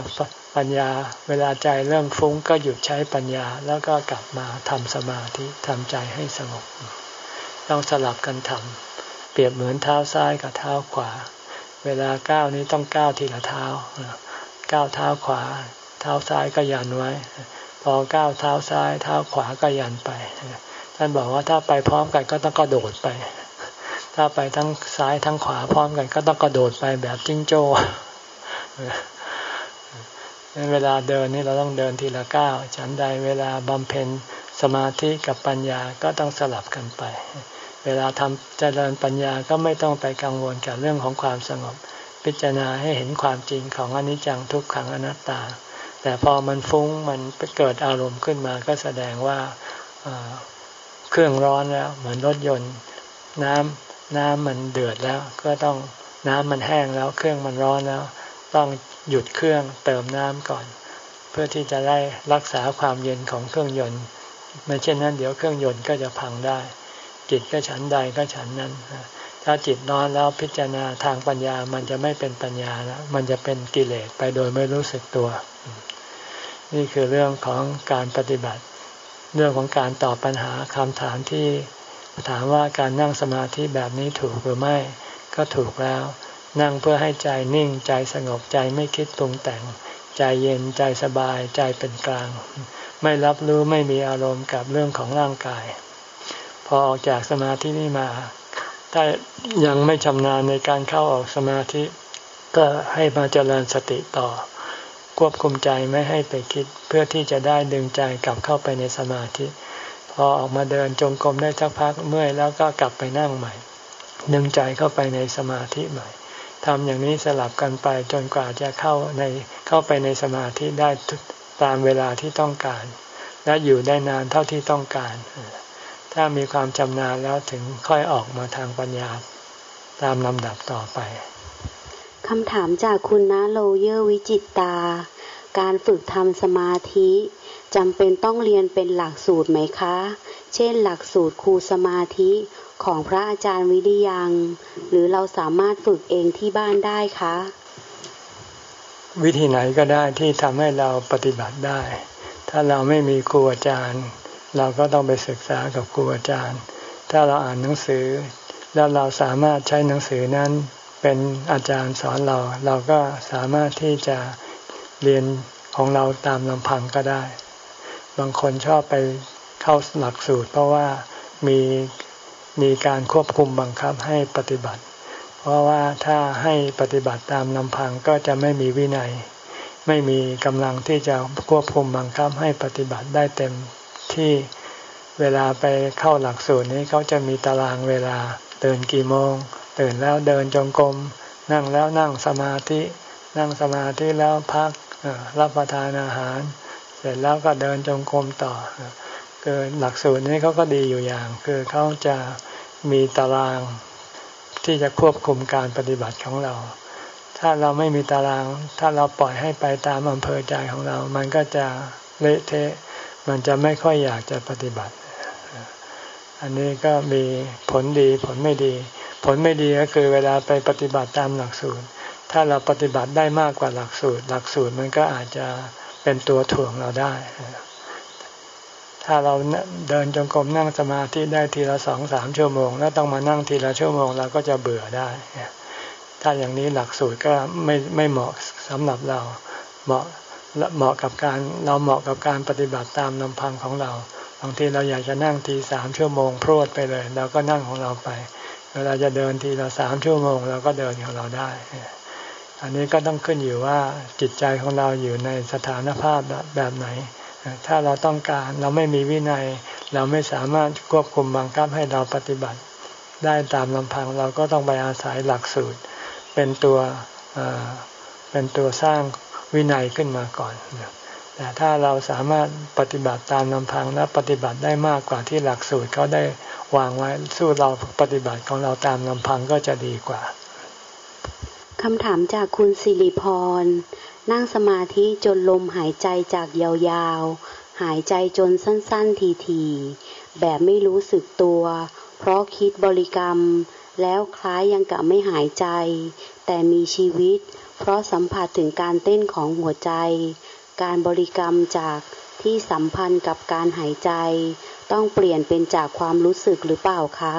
ปัญญาเวลาใจเริ่มฟุ้งก็หยุดใช้ปัญญาแล้วก็กลับมาทำสมาธิทำใจให้สงบ ต้องสลับกันทำเปรียบเหมือนเท้าซ้ายกับเท้าขวา เวลาก้าวนี้ต้องก้าวทีละเท้าก้าวเท้าขวา เท้าซ้ายก็ยันไว้ อก้าวเท้าซ้ายเท้าขวาก็ยันไป ท่านบอกว่าถ้าไปพร้อมกันก็ต้องกระโดดไป ถ้าไปทั้งซ้ายทั้งขวาพร้อมกันก็ต้องกระโดดไปแบบจิ้งโจ้เวลาเดินนี่เราต้องเดินทีละก้าวฉันใดเวลาบำเพ็ญสมาธิกับปัญญาก็ต้องสลับกันไป เวลาทำเจริญปัญญาก็ไม่ต้องไปกังวลกับเรื่องของความสงบ พิจารณาให้เห็นความจริงของอนิจจังทุกขังอนัตตา แต่พอมันฟุ้งมันเกิดอารมณ์ขึ้นมาก็แสดงว่าเครื่องร้อนแล้ว เหมือนรถยนต์ น้ำน้ำมันเดือดแล้ว ก็ต้องน้ำมันแห้งแล้ว เครื่องมันร้อนแล้ว ต้องหยุดเครื่องเติมน้ำก่อน เพื่อที่จะได้รักษาความเย็นของเครื่องยนต์ไม่เช่นนั้นเดี๋ยวเครื่องยนต์ก็จะพังได้ จิตก็ฉันใดก็ฉันนั้น ถ้าจิตร้อนแล้วพิจารณาทางปัญญามันจะไม่เป็นปัญญาแล้วมันจะเป็นกิเลสไปโดยไม่รู้สึกตัว นี่คือเรื่องของการปฏิบัติ เรื่องของการตอบปัญหาคำถามที่ถามว่าการนั่งสมาธิแบบนี้ถูกหรือไม่ ก็ถูกแล้ว นั่งเพื่อให้ใจนิ่งใจสงบใจไม่คิดปรุงแต่ง ใจเย็นใจสบายใจเป็นกลาง ไม่รับรู้ไม่มีอารมณ์กับเรื่องของร่างกาย พอออกจากสมาธินี่มา ถ้ายังไม่ชำนาญในการเข้าออกสมาธิ ก็ให้มาเจริญสติต่อ ควบคุมใจไม่ให้ไปคิด เพื่อที่จะได้ดึงใจกลับเข้าไปในสมาธิ พอออกมาเดินจงกรมได้สักพักเมื่อยแล้วก็กลับไปนั่งใหม่ ดึงใจเข้าไปในสมาธิใหม่ทำอย่างนี้สลับกันไปจนกว่าจะเข้าในเข้าไปในสมาธิได้ตามเวลาที่ต้องการ และอยู่ได้นานเท่าที่ต้องการ ถ้ามีความชำนาญแล้วถึงค่อยออกมาทางปัญญาตามลำดับต่อไปคำถามจากคุณนะโลเยอร์วิจิตตา การฝึกทำสมาธิจำเป็นต้องเรียนเป็นหลักสูตรไหมคะ เช่น หลักสูตรครูสมาธิของพระอาจารย์วิริยัง หรือเราสามารถฝึกเองที่บ้านได้คะ วิธีไหนก็ได้ที่ทำให้เราปฏิบัติได้ ถ้าเราไม่มีครูอาจารย์ เราก็ต้องไปศึกษากับครูอาจารย์ ถ้าเราอ่านหนังสือ แล้วเราสามารถใช้หนังสือนั้นเป็นอาจารย์สอนเรา เราก็สามารถที่จะเรียนของเราตามลำพังก็ได้ บางคนชอบไปเข้าหลักสูตร เพราะว่ามีมีการควบคุมบังคับให้ปฏิบัติ เพราะว่าถ้าให้ปฏิบัติตามลำพังก็จะไม่มีวินัย ไม่มีกำลังที่จะควบคุมบังคับให้ปฏิบัติได้เต็ม ที่เวลาไปเข้าหลักสูตรนี้เขาจะมีตารางเวลาตื่นกี่โมง ตื่นแล้วเดินจงกรมนั่งแล้วนั่งสมาธิ นั่งสมาธิแล้วพักรับประทานอาหาร เสร็จแล้วก็เดินจงกรมต่อคือหลักสูตรนี้เขาก็ดีอยู่อย่าง คือเขาจะมีตารางที่จะควบคุมการปฏิบัติของเรา ถ้าเราไม่มีตาราง ถ้าเราปล่อยให้ไปตามอำเภอใจของเรา มันก็จะเละเทะ มันจะไม่ค่อยอยากจะปฏิบัติ อันนี้ก็มีผลดีผลไม่ดี ผลไม่ดีก็คือเวลาไปปฏิบัติตามหลักสูตร ถ้าเราปฏิบัติได้มากกว่าหลักสูตร หลักสูตรมันก็อาจจะเป็นตัวถ่วงเราได้ ถ้าเราเดินจงกรมนั่งสมาธิได้ทีละสองสามชั่วโมง แล้วต้องมานั่งทีละชั่วโมงเราก็จะเบื่อได้ ถ้าอย่างนี้หลักสูตรก็ไม่ไม่เหมาะสำหรับเราเหมาะ เหมาะกับการเราเหมาะกับการปฏิบัติตามลำพังของเราบางทีเราอยากจะนั่งทีสามชั่วโมงพรวดไปเลยเราก็นั่งของเราไปเวลาจะเดินทีละสามชั่วโมงเราก็เดินของเราได้ อันนี้ก็ต้องขึ้นอยู่ว่าจิตใจของเราอยู่ในสถานภาพแบบไหน ถ้าเราต้องการเราไม่มีวินัย เราไม่สามารถควบคุมบังคับให้เราปฏิบัติ ได้ตามลำพังเราก็ต้องไปอาศัยหลักสูตร เป็นตัวเป็นตัวสร้าง วินัยขึ้นมาก่อน แต่ถ้าเราสามารถปฏิบัติตามลำพังและปฏิบัติได้มากกว่าที่หลักสูตรเขาได้วางไว้สู้เราปฏิบัติของเราตามลำพังก็จะดีกว่าคำถามจากคุณสิริพร นั่งสมาธิจนลมหายใจจากยาวๆ หายใจจนสั้นๆทีๆ แบบไม่รู้สึกตัว เพราะคิดบริกรรม แล้วคล้ายยังกะไม่หายใจ แต่มีชีวิต เพราะสัมผัสถึงการเต้นของหัวใจ การบริกรรมจากที่สัมพันธ์กับการหายใจ ต้องเปลี่ยนเป็นจากความรู้สึกหรือเปล่าคะ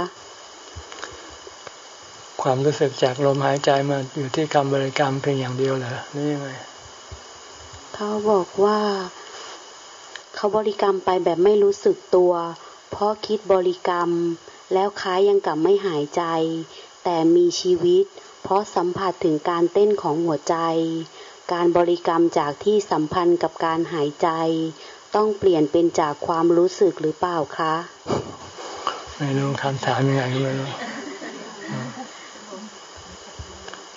ความรู้สึกจากลมหายใจมาอยู่ที่กรรมบริกรรมเพียงอย่างเดียวเหรอนี่ยังไงเขาบอกว่าเขาบริกรรมไปแบบไม่รู้สึกตัว เพราะคิดบริกรรม แล้วคล้ายยังกับไม่หายใจ แต่มีชีวิตเพ ราะสัมผัสถึงการเต้นของหัวใจ การบริกรรมจากที่สัมพันธ์กับการหายใจ ต้องเปลี่ยนเป็นจากความรู้สึกหรือเปล่าคะ ไม่รู้คำถามยังไงไม่รู้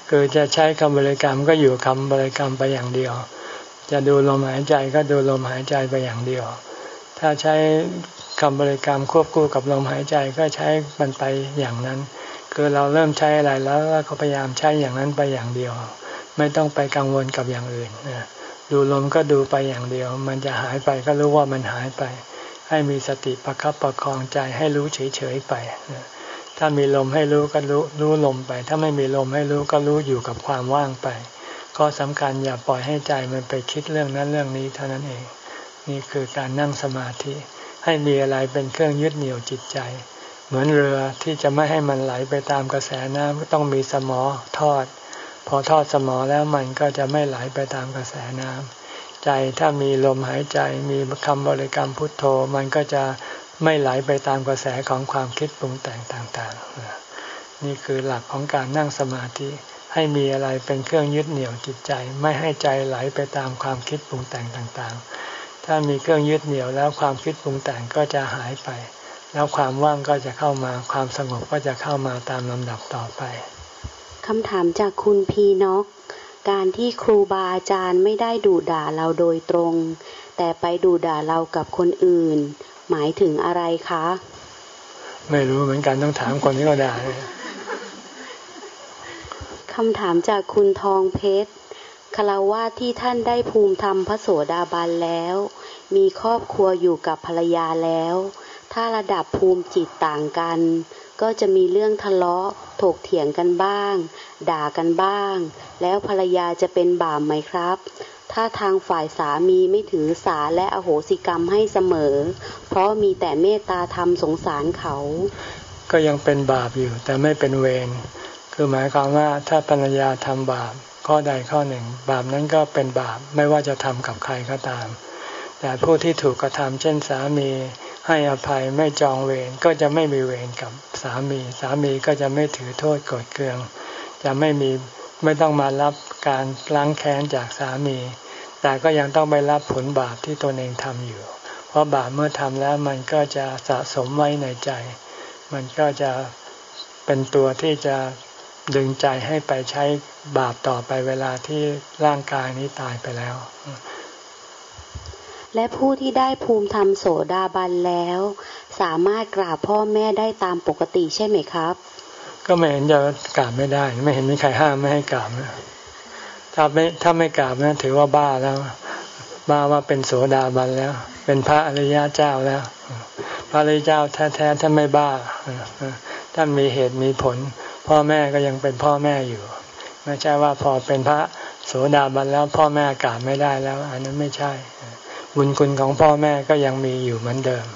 คือจะใช้คำบริกรรมก็อยู่คำบริกรรมไปอย่างเดียว จะดูลมหายใจก็ดูลมหายใจไปอย่างเดียว ถ้าใช้คำบริกรรมควบคู่กับลมหายใจก็ใช้มันไปอย่างนั้น คือเราเริ่มใช้อะไรแล้วก็พยายามใช้อย่างนั้นไปอย่างเดียว ไม่ต้องไปกังวลกับอย่างอื่นดูลมก็ดูไปอย่างเดียว มันจะหายไปก็รู้ว่ามันหายไป ให้มีสติประคับประคองใจให้รู้เฉยๆไปถ้ามีลมให้รู้ก็รู้รู้ลมไป ถ้าไม่มีลมให้รู้ก็รู้อยู่กับความว่างไปก็สำคัญอย่าปล่อยให้ใจมันไปคิดเรื่องนั้นเรื่องนี้เท่านั้นเอง นี่คือการนั่งสมาธิ ให้มีอะไรเป็นเครื่องยึดเหนี่ยวจิตใจ เหมือนเรือที่จะไม่ให้มันไหลไปตามกระแสน้ำก็ต้องมีสมอทอด พอทอดสมอแล้วมันก็จะไม่ไหลไปตามกระแสน้ำใจถ้ามีลมหายใจมีคำบริกรรมพุทโธ มันก็จะไม่ไหลไปตามกระแสของความคิดปรุงแต่งต่างๆ นี่คือหลักของการนั่งสมาธิให้มีอะไรเป็นเครื่องยึดเหนี่ยวจิตใจ ไม่ให้ใจไหลไปตามความคิดปรุงแต่งต่างๆ ถ้ามีเครื่องยึดเหนี่ยวแล้วความคิดปรุงแต่งก็จะหายไป แล้วความว่างก็จะเข้ามาความสงบก็จะเข้ามาตามลำดับต่อไปคำถามจากคุณพีนกการที่ครูบาอาจารย์ไม่ได้ดูด่าเราโดยตรง แต่ไปดูด่าเรากับคนอื่น หมายถึงอะไรคะ ไม่รู้เหมือนกันต้องถามคนที่เขาด่าคำถามจากคุณทองเพชรคารวะที่ท่านได้ภูมิธรรมพระโสดาบันแล้ว มีครอบครัวอยู่กับภรรยาแล้ว ถ้าระดับภูมิจิตต่างกัน ก็จะมีเรื่องทะเลาะ ถกเถียงกันบ้าง ด่ากันบ้าง แล้วภรรยาจะเป็นบาปไหมครับ ถ้าทางฝ่ายสามีไม่ถือสาและอโหสิกรรมให้เสมอ เพราะมีแต่เมตตาธรรมสงสารเขา ก็ยังเป็นบาปอยู่ แต่ไม่เป็นเวร คือหมายความว่าถ้าภรรยาทำบาปข้อใดข้อหนึ่ง บาปนั้นก็เป็นบาปไม่ว่าจะทำกับใครก็ตาม แต่ผู้ที่ถูกกระทำเช่นสามี ให้อภัยไม่จองเวรก็จะไม่มีเวรกับสามี สามีก็จะไม่ถือโทษกดเกลือง จะไม่มีไม่ต้องมารับการล้างแค้นจากสามี แต่ก็ยังต้องไปรับผลบาปที่ตนเองทำอยู่ เพราะบาปเมื่อทำแล้วมันก็จะสะสมไว้ในใจ มันก็จะเป็นตัวที่จะดึงใจให้ไปใช้บาปต่อไปเวลาที่ร่างกายนี้ตายไปแล้ว และผู้ที่ได้ภูมิธรรมโสดาบันแล้ว สามารถกราบพ่อแม่ได้ตามปกติใช่ไหมครับ ก็ไม่เห็นจะกราบไม่ได้ ไม่เห็นมีใครห้ามไม่ให้กราบนะถ้าไม่ถ้าไม่กราบนะถือว่าบ้าแล้ว บ้าว่าเป็นโสดาบันแล้ว เป็นพระอริยเจ้าแล้ว พระอริยเจ้าแท้ๆท่านไม่บ้าท่านมีเหตุมีผล พ่อแม่ก็ยังเป็นพ่อแม่อยู่ไม่ใช่ว่าพอเป็นพระโสดาบันแล้วพ่อแม่กราบไม่ได้แล้ว อันนั้นไม่ใช่ บุญคุณของพ่อแม่ก็ยังมีอยู่เหมือนเดิม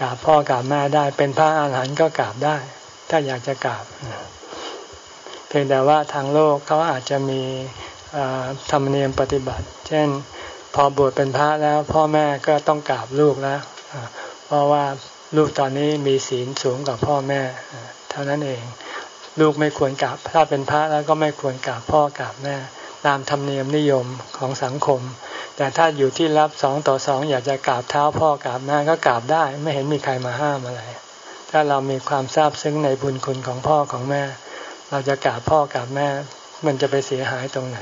กราบพ่อกราบแม่ได้เป็นพระอาหารหันต์ก็กราบได้ ถ้าอยากจะกราบเพียงแต่ว่าทางโลกเขาอาจจะมีธรรมเนียมปฏิบัติ เช่น พอบวชเป็นพระแล้ว พ่อแม่ก็ต้องกราบลูกแล้วเพราะว่าลูกตอนนี้มีศีลสูงกว่าพ่อแม่ เท่านั้นเอง ลูกไม่ควรกราบถ้าเป็นพระแล้วก็ไม่ควรกราบพ่อกราบแม่ ตามธรรมเนียมนิยมของสังคม แต่ถ้าอยู่ที่รับสองต่อสองอยากจะกราบเท้าพ่อกราบแม่ก็กราบได้ ไม่เห็นมีใครมาห้ามอะไร ถ้าเรามีความทราบซึ้งในบุญคุณของพ่อของแม่ เราจะกราบพ่อกราบแม่ มันจะไปเสียหายตรงไหน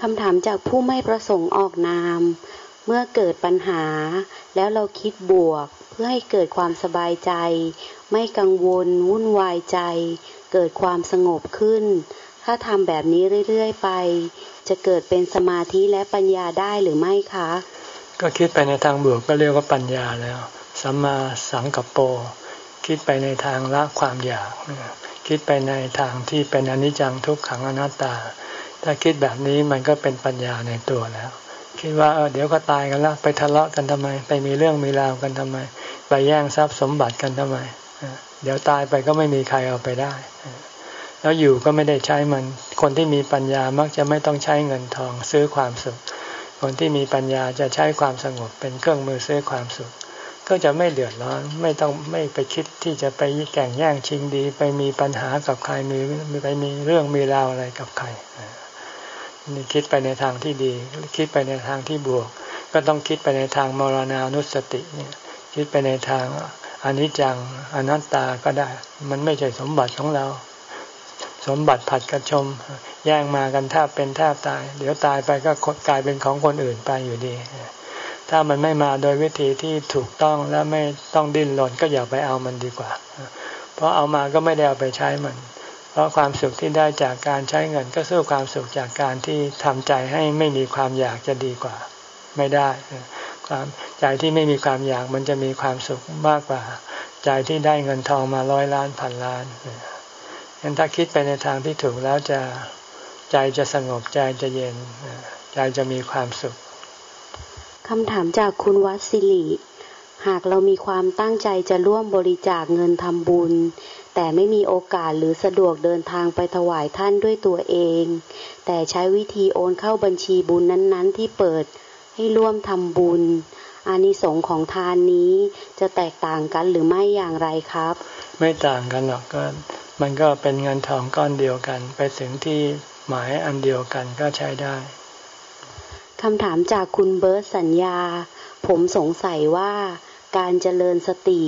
คำถามจากผู้ไม่ประสงค์ออกนาม เมื่อเกิดปัญหา แล้วเราคิดบวก เพื่อให้เกิดความสบายใจ ไม่กังวล วุ่นวายใจ เกิดความสงบขึ้น ถ้าทำแบบนี้เรื่อยๆไป จะเกิดเป็นสมาธิและปัญญาได้หรือไม่คะ ก็คิดไปในทางบวกก็เรียกว่าปัญญาแล้วสัมมาสังกัปโป คิดไปในทางละความอยาก คิดไปในทางที่เป็นอนิจจังทุกขังอนัตตา ถ้าคิดแบบนี้มันก็เป็นปัญญาในตัวแล้ว คิดว่าเออเดี๋ยวก็ตายกันล้วไปทะเลาะกันทำไม ไปมีเรื่องมีราวกันทำไม ไปแย่งทรัพย์สมบัติกันทำไม เดี๋ยวตายไปก็ไม่มีใครเอาไปได้ แล้วอยู่ก็ไม่ได้ใช้มัน คนที่มีปัญญามักจะไม่ต้องใช้เงินทองซื้อความสุข คนที่มีปัญญาจะใช้ความสงบเป็นเครื่องมือซื้อความสุข ก็จะไม่เดือดร้อน ไม่ต้องไม่ไปคิดที่จะไปแข่งแย่งชิงดี ไปมีปัญหากับใครมีไปมีเรื่องมีราวอะไรกับใครนี่คิดไปในทางที่ดี คิดไปในทางที่บวก ก็ต้องคิดไปในทางมรณานุสติเนี่ยคิดไปในทางอนิจจังอนัตตาก็ได้ มันไม่ใช่สมบัติของเรา สมบัติผัดกระชม แย่งมากันแทบเป็นแทบตาย เดี๋ยวตายไปก็กลายเป็นของคนอื่นไปอยู่ดี ถ้ามันไม่มาโดยวิธีที่ถูกต้องและไม่ต้องดิ้นรนก็อย่าไปเอามันดีกว่า เพราะเอามาก็ไม่ได้เอาไปใช้มัน เพราะความสุขที่ได้จากการใช้เงินก็สู้ความสุขจากการที่ทำใจให้ไม่มีความอยากจะดีกว่า ไม่ได้ความใจที่ไม่มีความอยากมันจะมีความสุขมากกว่า ใจที่ได้เงินทองมาร้อยล้านพันล้าน งั้นถ้าคิดไปในทางที่ถูกแล้วจะใจจะสงบใจจะเย็น ใจจะมีความสุขคำถามจากคุณวัดสิริหากเรามีความตั้งใจจะร่วมบริจาคเงินทำบุญ แต่ไม่มีโอกาสหรือสะดวกเดินทางไปถวายท่านด้วยตัวเอง แต่ใช้วิธีโอนเข้าบัญชีบุญนั้น ๆ ที่เปิดให้ร่วมทำบุญ อานิสงส์ของทานนี้จะแตกต่างกันหรือไม่อย่างไรครับ ไม่ต่างกันหรอกก็มันก็เป็นเงินทองก้อนเดียวกัน ไปถึงที่หมายอันเดียวกันก็ใช้ได้คำถามจากคุณเบิร์ตสัญญา ผมสงสัยว่าการเจริญสติ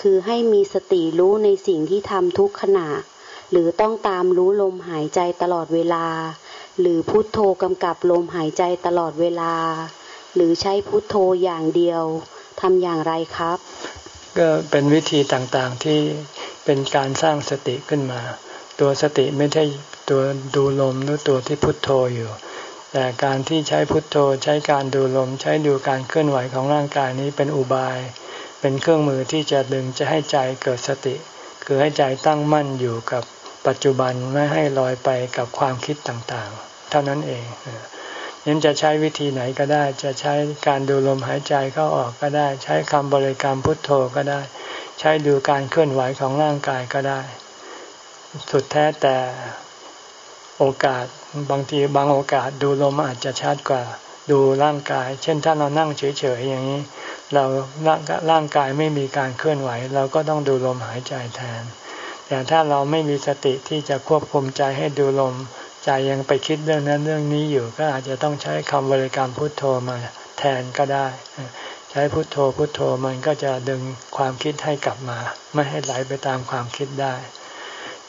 คือให้มีสติรู้ในสิ่งที่ทำทุกขณะ หรือต้องตามรู้ลมหายใจตลอดเวลา หรือพุทโธกำกับลมหายใจตลอดเวลา หรือใช้พุทโธอย่างเดียวทำอย่างไรครับ ก็เป็นวิธีต่างๆที่เป็นการสร้างสติขึ้นมา ตัวสติไม่ใช่ตัวดูลมหรือตัวที่พุทโธอยู่ แต่การที่ใช้พุทโธใช้การดูลม ใช้ดูการเคลื่อนไหวของร่างกายนี้เป็นอุบาย เป็นเครื่องมือที่จะดึงจะให้ใจเกิดสติ คือให้ใจตั้งมั่นอยู่กับปัจจุบันไม่ให้ลอยไปกับความคิดต่างๆ เท่านั้นเอง ยังจะใช้วิธีไหนก็ได้ จะใช้การดูลมหายใจเข้าออกก็ได้ ใช้คำบริกรรมพุทโธก็ได้ ใช้ดูการเคลื่อนไหวของร่างกายก็ได้ สุดแท้แต่โอกาสบางทีบางโอกาสดูลมอาจจะชัดกว่าดูร่างกาย เช่นถ้าเรานั่งเฉยๆอย่างนี้ เราร่างกายไม่มีการเคลื่อนไหว เราก็ต้องดูลมหายใจแทน แต่ถ้าเราไม่มีสติที่จะควบคุมใจให้ดูลม ใจยังไปคิดเรื่องนั้นเรื่องนี้อยู่ก็อาจจะต้องใช้คำบริกรรมพุทโธมาแทนก็ได้ ใช้พุทโธพุทโธมันก็จะดึงความคิดให้กลับมา ไม่ให้ไหลไปตามความคิดได้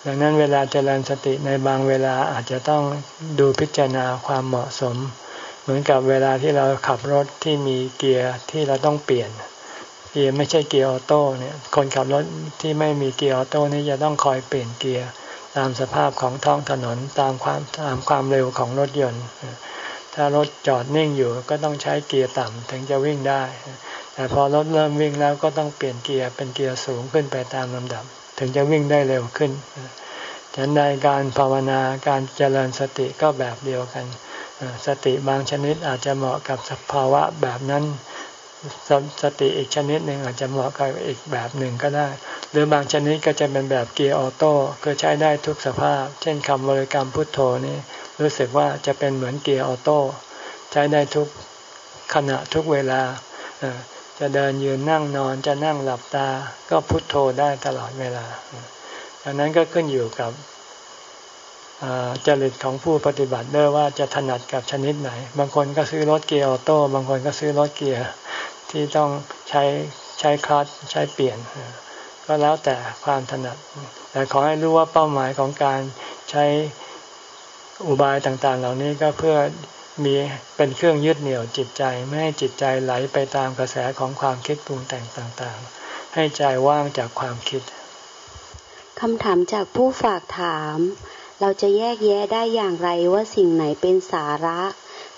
ดังนั้นเวลาเจริญสติในบางเวลาอาจจะต้องดูพิจารณาความเหมาะสม เหมือนกับเวลาที่เราขับรถที่มีเกียร์ที่เราต้องเปลี่ยนเกียร์ไม่ใช่เกียร์ออโต้เนี่ยคนขับรถที่ไม่มีเกียร์ออโต้นี่จะต้องคอยเปลี่ยนเกียร์ ตามสภาพของท้องถนนตามความตามความเร็วของรถยนต์ ถ้ารถจอดนิ่งอยู่ก็ต้องใช้เกียร์ต่ำถึงจะวิ่งได้ แต่พอรถเริ่มวิ่งแล้วก็ต้องเปลี่ยนเกียร์เป็นเกียร์สูงขึ้นไปตามลำดับ ถึงจะวิ่งได้เร็วขึ้นฉันในการภาวนาการเจริญสติก็แบบเดียวกัน สติบางชนิดอาจจะเหมาะกับสภาวะแบบนั้น สสติอีกชนิดหนึ่งอาจจะเหมาะกับอีกแบบหนึ่งก็ได้ หรือบางชนิดก็จะเป็นแบบเกียร์ออโต้ก็ใช้ได้ทุกสภาพ เช่นคำบริกรรมพุทโธนี่รู้สึกว่าจะเป็นเหมือนเกียร์ออโต้ใช้ได้ทุกขณะทุกเวลา จะเดินยืนนั่งนอนจะนั่งหลับตาก็พุทโธได้ตลอดเวลาดังนั้นก็ขึ้นอยู่กับ จริตของผู้ปฏิบัติด้วยว่าจะถนัดกับชนิดไหน บางคนก็ซื้อรถเกียร์ออโต้ บางคนก็ซื้อรถเกียร์ที่ต้องใช้ใช้คลัตใช้เปลี่ยน ก็แล้วแต่ความถนัด แต่ขอให้รู้ว่าเป้าหมายของการใช้อุบายต่างๆ เหล่านี้ก็เพื่อมีเป็นเครื่องยึดเหนี่ยวจิตใจ ไม่ให้จิตใจไหลไปตามกระแสของความคิดปรุงแต่งต่างๆ ให้ใจว่างจากความคิดคำถามจากผู้ฝากถาม เราจะแยกแยะได้อย่างไรว่าสิ่งไหนเป็นสาระ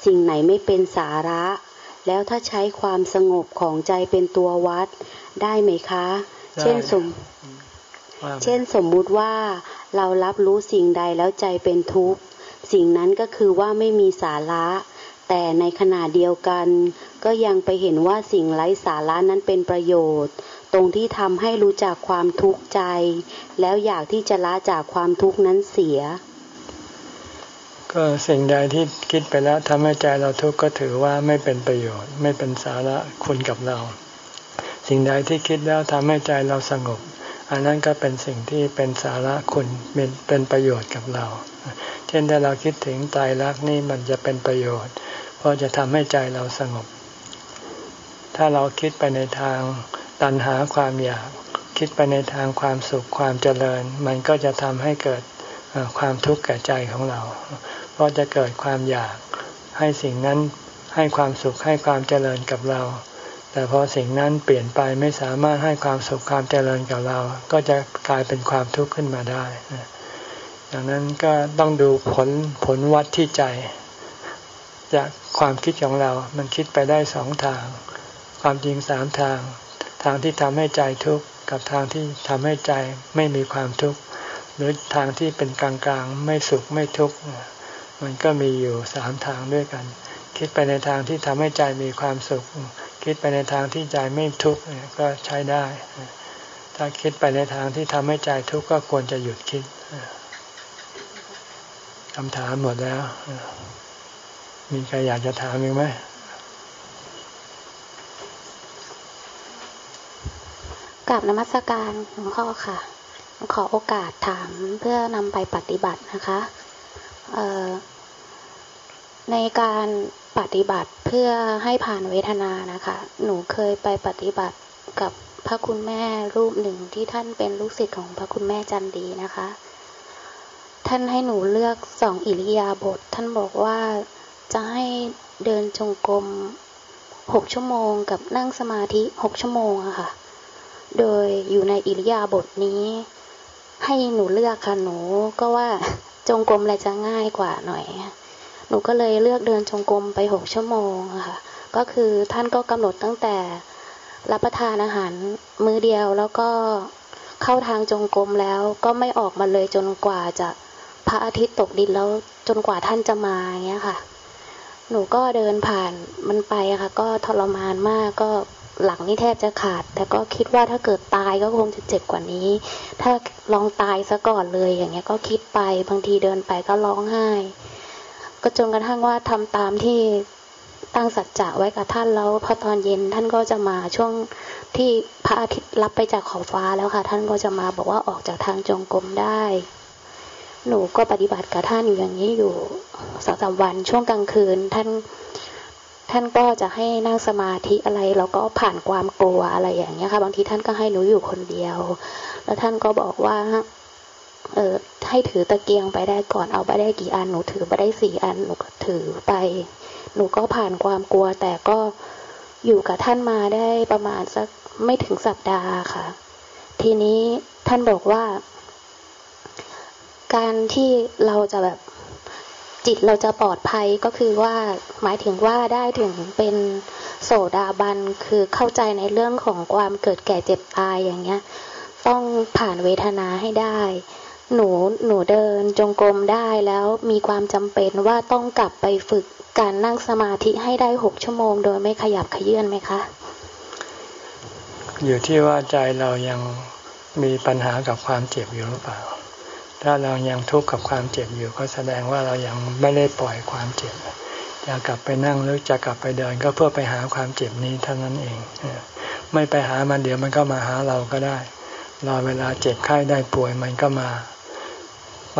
สิ่งไหนไม่เป็นสาระ แล้วถ้าใช้ความสงบของใจเป็นตัววัดได้ไหมคะ เช่นสมเช่นสมมุติว่าเรารับรู้สิ่งใดแล้วใจเป็นทุกข์ สิ่งนั้นก็คือว่าไม่มีสาระ แต่ในขณะเดียวกัน ก็ยังไปเห็นว่าสิ่งไร้สาระนั้นเป็นประโยชน์ ตรงที่ทำให้รู้จักความทุกข์ใจ แล้วอยากที่จะละจากความทุกข์นั้นเสีย ก็สิ่งใดที่คิดไปแล้วทำให้ใจเราทุกข์ก็ถือว่าไม่เป็นประโยชน์ ไม่เป็นสาระคุณกับเรา สิ่งใดที่คิดแล้วทำให้ใจเราสงบ อันนั้นก็เป็นสิ่งที่เป็นสาระคุณเป็นประโยชน์กับเรา เช่นถ้าเราคิดถึงตายรักนี่มันจะเป็นประโยชน์ เพราะจะทำให้ใจเราสงบ ถ้าเราคิดไปในทางตัณหาความอยาก คิดไปในทางความสุขความเจริญ มันก็จะทำให้เกิดความทุกข์แก่ใจของเราก็จะเกิดความอยากให้สิ่งนั้นให้ความสุขให้ความเจริญกับเรา แต่พอสิ่งนั้นเปลี่ยนไปไม่สามารถให้ความสุขความเจริญกับเรา ก็จะกลายเป็นความทุกข์ขึ้นมาได้ดังนั้นก็ต้องดูผลผลวัดที่ใจ จากความคิดของเรา มันคิดไปได้สองทาง ความจริงสามทาง ทางที่ทำให้ใจทุกข์กับทางที่ทำให้ใจไม่มีความทุกข์หรือทางที่เป็นกลางๆไม่สุขไม่ทุกข์มันก็มีอยู่สามทางด้วยกัน คิดไปในทางที่ทำให้ใจมีความสุข คิดไปในทางที่ใจไม่ทุกข์ก็ใช้ได้ ถ้าคิดไปในทางที่ทำให้ใจทุกข์ก็ควรจะหยุดคิดคำถามหมดแล้ว มีใครอยากจะถามอีกไหมกลับนมัสการหลวงพ่อค่ะ ขอโอกาสถามเพื่อนำไปปฏิบัตินะคะ ในการปฏิบัติเพื่อให้ผ่านเวทนานะคะ หนูเคยไปปฏิบัติกับพระคุณแม่รูปหนึ่งที่ท่านเป็นลูกศิษย์ของพระคุณแม่จันดีนะคะ ท่านให้หนูเลือกสองอิริยาบถท่านบอกว่าจะให้เดินจงกรมหกชั่วโมงกับนั่งสมาธิหกชั่วโมงอะค่ะ โดยอยู่ในอิริยาบถนี้ ให้หนูเลือกค่ะหนูก็ว่าจงกรมอะไรจะง่ายกว่าหน่อย หนูก็เลยเลือกเดินจงกรมไปหกชั่วโมงค่ะ ก็คือท่านก็กำหนดตั้งแต่รับประทานอาหารมื้อเดียวแล้วก็เข้าทางจงกรมแล้วก็ไม่ออกมาเลยจนกว่าจะพระอาทิตย์ตกดินแล้วจนกว่าท่านจะมาอย่างเงี้ยค่ะ หนูก็เดินผ่านมันไปค่ะ ก็ทรมานมากก็หลังนี่แทบจะขาด แต่ก็คิดว่าถ้าเกิดตายก็คงจะเจ็บกว่านี้ ถ้าลองตายซะก่อนเลยอย่างเงี้ยก็คิดไปบางทีเดินไปก็ร้องไห้ ก็จนกระทั่งว่าทำตามที่ตั้งสัจจะไว้กับท่านแล้วพอตอนเย็นท่านก็จะมาช่วงที่พระอาทิตย์รับไปจากขอบฟ้าแล้วค่ะ ท่านก็จะมาบอกว่าออกจากทางจงกรมได้ หนูก็ปฏิบัติกับท่านอยู่อย่างนี้อยู่สองสาวันช่วงกลางคืนท่านท่านก็จะให้นั่งสมาธิอะไรแล้วก็ผ่านความกลัวอะไรอย่างเงี้ยค่ะ บางทีท่านก็ให้หนูอยู่คนเดียว แล้วท่านก็บอกว่า เออให้ถือตะเกียงไปได้ก่อนเอาไปได้กี่อันหนูถือไปได้สี่อันหนูก็ถือไป หนูก็ผ่านความกลัว แต่ก็อยู่กับท่านมาได้ประมาณสักไม่ถึงสัปดาห์ค่ะ ทีนี้ท่านบอกว่า การที่เราจะแบบจิตเราจะปลอดภัยก็คือว่าหมายถึงว่าได้ถึงเป็นโสดาบันคือเข้าใจในเรื่องของความเกิดแก่เจ็บตายอย่างเงี้ย ต้องผ่านเวทนาให้ได้ หนูหนูเดินจงกรมได้แล้วมีความจำเป็นว่าต้องกลับไปฝึกการนั่งสมาธิให้ได้หกชั่วโมง โดยไม่ขยับขยื่นไหมคะ อยู่ที่ว่าใจเรายังมีปัญหากับความเจ็บอยู่หรือเปล่า ถ้าเรายังทุกข์กับความเจ็บอยู่ก็แสดงว่าเรายังไม่ได้ปล่อยความเจ็บจะกลับไปนั่งหรือจะกลับไปเดินก็เพื่อไปหาความเจ็บนี้เท่านั้นเองไม่ไปหามันเดี๋ยวมันก็มาหาเราก็ได้รอเวลาเจ็บไข้ได้ป่วยมันก็มา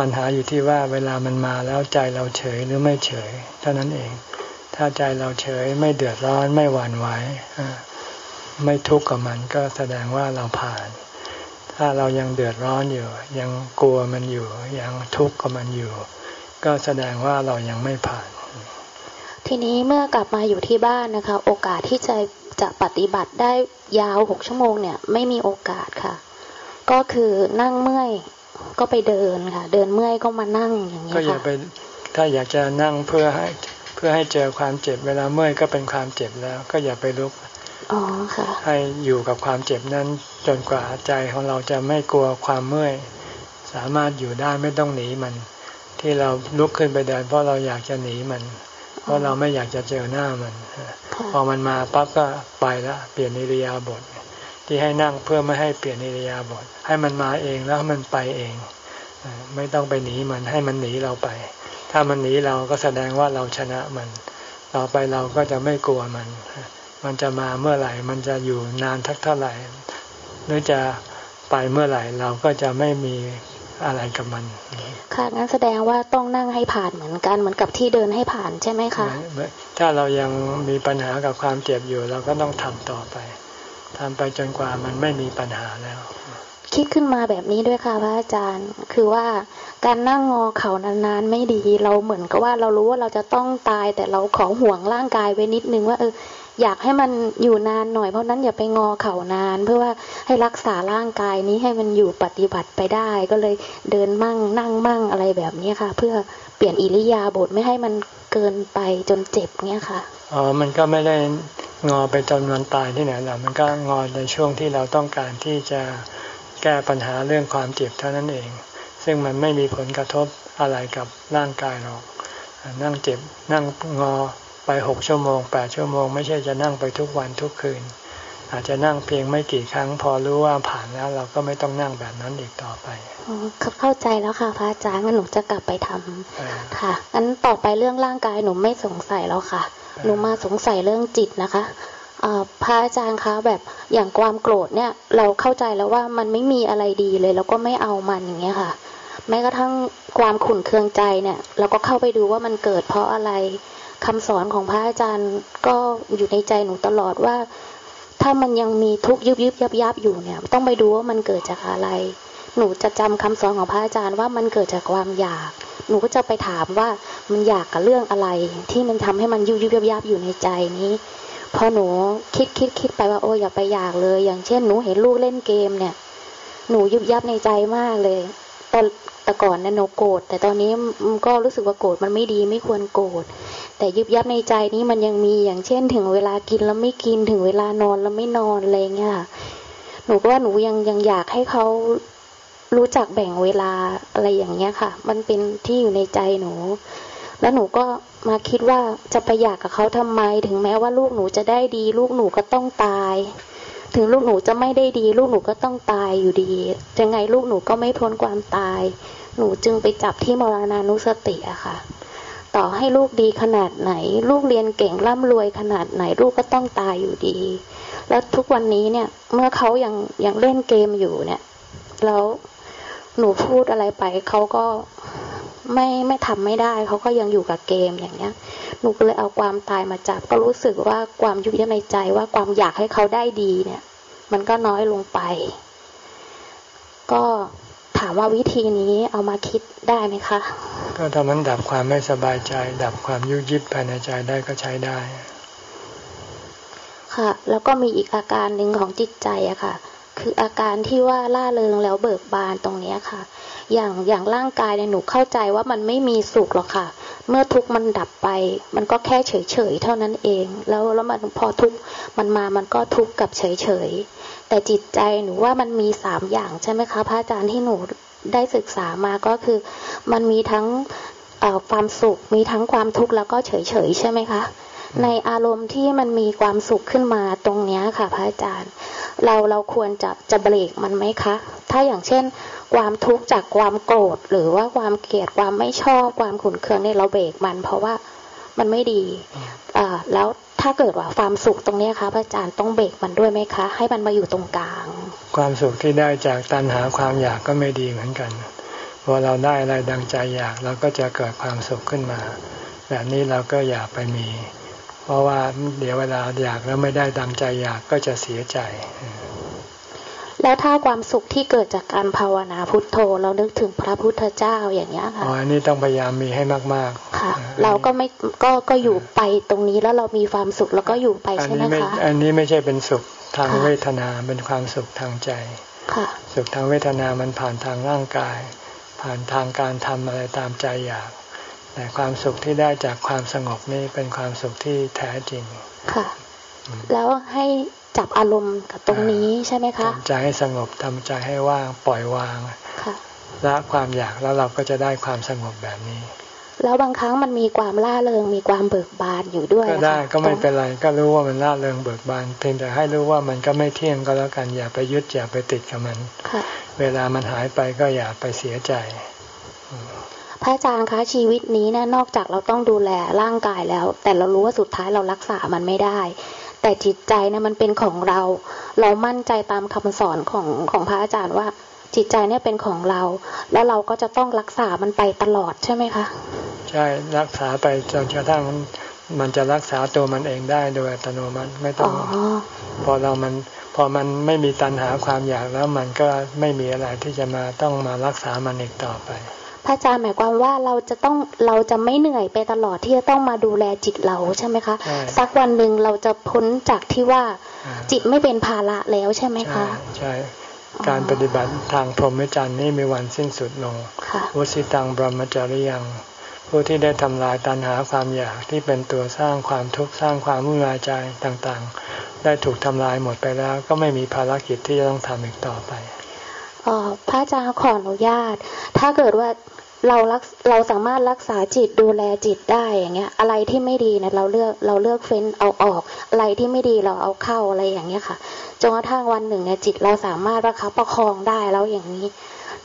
ปัญหาอยู่ที่ว่าเวลามันมาแล้วใจเราเฉยหรือไม่เฉย เท่านั้นเอง ถ้าใจเราเฉยไม่เดือดร้อนไม่หวั่นไหวไม่ทุกข์กับมันก็แสดงว่าเราผ่าน ถ้าเรายังเดือดร้อนอยู่ ยังกลัวมันอยู่ ยังทุกข์กับมันอยู่ ก็แสดงว่าเรายังไม่ผ่าน ทีนี้เมื่อกลับมาอยู่ที่บ้านนะคะ โอกาสที่จะจะปฏิบัติได้ยาวหกชั่วโมงเนี่ย ไม่มีโอกาสค่ะ ก็คือนั่งเมื่อย ก็ไปเดินค่ะ เดินเมื่อยก็มานั่งอย่างนี้ค่ะก็อย่าไปถ้าอยากจะนั่งเพื่อให้เพื่อให้เจอความเจ็บเวลาเมื่อยก็เป็นความเจ็บแล้ว ก็อย่าไปลุกอ๋อค่ะ ให้อยู่กับความเจ็บนั้นจนกว่าใจของเราจะไม่กลัวความเมื่อย สามารถอยู่ได้ไม่ต้องหนีมัน ที่เราลุกขึ้นไปเดินเพราะเราอยากจะหนีมัน เพราะเราไม่อยากจะเจอหน้ามัน พอมันมาปั๊บก็ไปละเปลี่ยนนิริยาบท ที่ให้นั่งเพื่อไม่ให้เปลี่ยนนิริยาบทให้มันมาเองแล้วมันไปเอง ไม่ต้องไปหนีมันให้มันหนีเราไป ถ้ามันหนีเราก็แสดงว่าเราชนะมัน ต่อไปเราก็จะไม่กลัวมัน มันจะมาเมื่อไหร่ มันจะอยู่นานทักเท่าไหร่หรือจะไปเมื่อไหร่เราก็จะไม่มีอะไรกับมัน ค่ะงั้นแสดงว่าต้องนั่งให้ผ่านเหมือนกันเหมือนกับที่เดินให้ผ่านใช่ไหมคะ ถ้าเรายังมีปัญหากับความเจ็บอยู่ เราก็ต้องทำต่อไป ทำไปจนกว่ามันไม่มีปัญหาแล้ว คิดขึ้นมาแบบนี้ด้วยค่ะพระอาจารย์ คือว่าการนั่งงอเข่านานๆไม่ดี เราเหมือนกับว่าเรารู้ว่าเราจะต้องตาย แต่เราขอห่วงร่างกายไว้นิดนึงว่าเอออยากให้มันอยู่นานหน่อยเพราะนั้นอย่าไปงอเข่านาน เพื่อว่าให้รักษาร่างกายนี้ให้มันอยู่ปฏิบัติไปได้ ก็เลยเดินมั่งนั่งมั่งอะไรแบบนี้ค่ะ เพื่อเปลี่ยนอิริยาบถไม่ให้มันเกินไปจนเจ็บเนี้ยค่ะอ๋อมันก็ไม่ได้ งอไปจนวันตายที่ไหนหรอกมันก็งอในช่วงที่เราต้องการที่จะแก้ปัญหาเรื่องความเจ็บเท่านั้นเอง ซึ่งมันไม่มีผลกระทบอะไรกับร่างกายหรอก นั่งเจ็บนั่งงอไปหกชั่วโมงแปดชั่วโมงไม่ใช่จะนั่งไปทุกวันทุกคืน อาจจะนั่งเพียงไม่กี่ครั้ง พอรู้ว่าผ่านแล้ว เราก็ไม่ต้องนั่งแบบนั้นอีกต่อไปอเข้าใจแล้วค่ะพระอาจารย์ว่าหนูจะกลับไปทำค่ะงั้นต่อไปเรื่องร่างกายหนูไม่สงสัยแล้วค่ะ หนูมาสงสัยเรื่องจิตนะคะพระอาจารย์คะแบบอย่างความโกรธเนี่ย เราเข้าใจแล้วว่ามันไม่มีอะไรดีเลย แล้วก็ไม่เอามันอย่างเงี้ยค่ะ แม้กระทั่งความขุ่นเคืองใจเนี่ย เราก็เข้าไปดูว่ามันเกิดเพราะอะไรคำสอนของพระอาจารย์ก็อยู่ในใจหนูตลอดว่า ถ้ามันยังมีทุกยุบยุบยับยับอยู่เนี่ย ต้องไปดูว่ามันเกิดจากอะไร หนูจะจำคำสอนของพระอาจารย์ว่ามันเกิดจากความอยาก หนูก็จะไปถามว่ามันอยากกับเรื่องอะไร ที่มันทำให้มันยุบยุบยับยับอยู่ในใจนี้พอหนูคิดคิดคิดไปว่าโอ้อย่าไปอยากเลย อย่างเช่นหนูเห็นลูกเล่นเกมเนี่ย หนูยุบยับในใจมากเลยตอนแต่ก่อนเนี่ยหนูโกรธแต่ตอนนี้ก็รู้สึกว่าโกรธมันไม่ดีไม่ควรโกรธแต่ยุบยับในใจนี้มันยังมีอย่างเช่น ถึงเวลากินแล้วไม่กินถึงเวลานอนแล้วไม่นอนอะไรเงี้ยหนูก็ว่าหนูยังยังอยากให้เขา รู้จักแบ่งเวลาอะไรอย่างเงี้ยค่ะ มันเป็นที่อยู่ในใจหนู แล้วหนูก็มาคิดว่าจะไปอยากกับเขาทำไม ถึงแม้ว่าลูกหนูจะได้ดี ลูกหนูก็ต้องตาย ถึงลูกหนูจะไม่ได้ดี ลูกหนูก็ต้องตายอยู่ดียังไงลูกหนูก็ไม่พ้นความตาย หนูจึงไปจับที่มรณานุสติอะค่ะ ต่อให้ลูกดีขนาดไหน ลูกเรียนเก่งร่ำรวยขนาดไหน ลูกก็ต้องตายอยู่ดี แล้วทุกวันนี้เนี่ย เมื่อเขายังยังเล่นเกมอยู่เนี่ยแล้ว หนูพูดอะไรไปเขาก็ไม่ไม่ทำไม่ได้ เขาก็ยังอยู่กับเกมอย่างเงี้ย หนูก็เลยเอาความตายมาจับ ก็รู้สึกว่าความยุบยั้ในใจว่าความอยากให้เขาได้ดีเนี่ย มันก็น้อยลงไป ก็ถามว่าวิธีนี้เอามาคิดได้ไหมคะ ก็ทำมันดับความไม่สบายใจ ดับความยุยิบภายในใจได้ก็ใช้ได้ ค่ะ แล้วก็มีอีกอาการหนึ่งของจิตใจอะค่ะ คืออาการที่ว่าล่าเริงแล้วเบิกบานตรงเนี้ยค่ะ อย่างอย่างร่างกายเนี่ยหนูเข้าใจว่ามันไม่มีสุขหรอกค่ะ เมื่อทุกข์มันดับไป มันก็แค่เฉยเฉยเท่านั้นเอง แล้วแล้วมันพอทุกข์มันมามันก็ทุกข์กับเฉยเฉยแต่จิตใจหนูว่ามันมีสามอย่างใช่ไหมคะพระอาจารย์ที่หนูได้ศึกษามาก็คือ มันมีทั้งความสุขมีทั้งความทุกข์แล้วก็เฉยเฉยใช่ไหมคะ ในอารมณ์ที่มันมีความสุขขึ้นมาตรงนี้ค่ะ พระอาจารย์ เราเราควรจะจะเบรกมันไหมคะ ถ้าอย่างเช่น ความทุกข์จากความโกรธ หรือว่าความเกลียดความไม่ชอบความขุนเคืองเนี่ยเราเบรกมัน เพราะว่ามันไม่ดีอ่าแล้วถ้าเกิดว่าความสุขตรงนี้คะพระอาจารย์ต้องเบรกมันด้วยไหมคะ ให้มันมาอยู่ตรงกลาง ความสุขที่ได้จากตัณหาความอยากก็ไม่ดีเหมือนกันพอเราได้อะไรดังใจอยากเราก็จะเกิดความสุขขึ้นมา แบบนี้เราก็อยากไปมี ราะว่าเดี๋ยวเวลาอยากแล้วไม่ได้ดังใจอยากก็จะเสียใจ แล้วถ้าความสุขที่เกิดจากการภาวนาพุทโธ เรานึกถึงพระพุทธเจ้าอย่างนี้ค่ะอ๋ออันนี้ต้องพยายามมีให้มากๆ ค่ะ เราก็ไม่ก็ก็อยู่ไปตรงนี้แล้วเรามีความสุขแล้วก็อยู่ไปใช่ไหมคะอันนี้ไม่ใช่เป็นสุขทางเวทนาเป็นความสุขทางใจค่ะสุขทางเวทนามันผ่านทางร่างกาย ผ่านทางการทำอะไรตามใจอยาก แต่ความสุขที่ได้จากความสงบนี่เป็นความสุขที่แท้จริง ค่ะ แล้วให้จับอารมณ์กับตรงนี้ใช่ไหมคะทำใจให้สงบทำใจให้ว่างปล่อยวางค่ะละความอยากแล้วเราก็จะได้ความสงบแบบนี้ แล้วบางครั้งมันมีความล่าเริงมีความเบิกบานอยู่ด้วยก็ได้ก็ไม่เป็นไรก็รู้ว่ามันล่าเริงเบิกบานเพียงแต่ให้รู้ว่ามันก็ไม่เที่ยงก็แล้วกันอย่าไปยึดอย่าไปติดกับมันเวลามันหายไปก็อย่าไปเสียใจ พระอาจารย์คะชีวิตนี้เนี่ยนอกจากเราต้องดูแลร่างกายแล้ว แต่เรารู้ว่าสุดท้ายเรารักษามันไม่ได้ แต่จิตใจเนี่ยมันเป็นของเรา เรามั่นใจตามคำสอนของของพระอาจารย์ว่า จิตใจเนี่ยเป็นของเรา แล้วเราก็จะต้องรักษามันไปตลอดใช่ไหมคะใช่รักษาไปจนกระทั่งมันจะรักษาตัวมันเองได้โดยอัตโนมัติไม่ต้องพอเรามันพอมันไม่มีตัณหาความอยากแล้วมันก็ไม่มีอะไรที่จะมาต้องมารักษามันอีกต่อไป พระอาจารย์หมายความว่าเราจะต้องเราจะไม่เหนื่อยไปตลอดที่จะต้องมาดูแลจิตเราใช่ไหมคะสักวันหนึ่งเราจะพ้นจากที่ว่าจิตไม่เป็นภาระแล้วใช่ไหมคะใช่การปฏิบัติทางพรหมจรรย์นี่มีวันสิ้นสุดลงวสิตังบรมจริยัง ผู้ที่ได้ทำลายตัณหาความอยากที่เป็นตัวสร้างความทุกข์สร้างความมุ่งายใจต่างๆ ได้ถูกทำลายหมดไปแล้ว ก็ไม่มีภารกิจที่จะต้องทำอีกต่อไป พระอาจารย์ขออนุญาต ถ้าเกิดว่าเรารักเราสามารถรักษาจิตดูแลจิตได้อย่างเงี้ย อะไรที่ไม่ดีเนี่ยเราเลือกเราเลือกเฟ้นเอาออก อะไรที่ไม่ดีเราเอาเข้าอะไรอย่างเงี้ยค่ะจนกระทั่งวันหนึ่งเนี่ยจิตเราสามารถประคับประคองได้แล้วอย่างนี้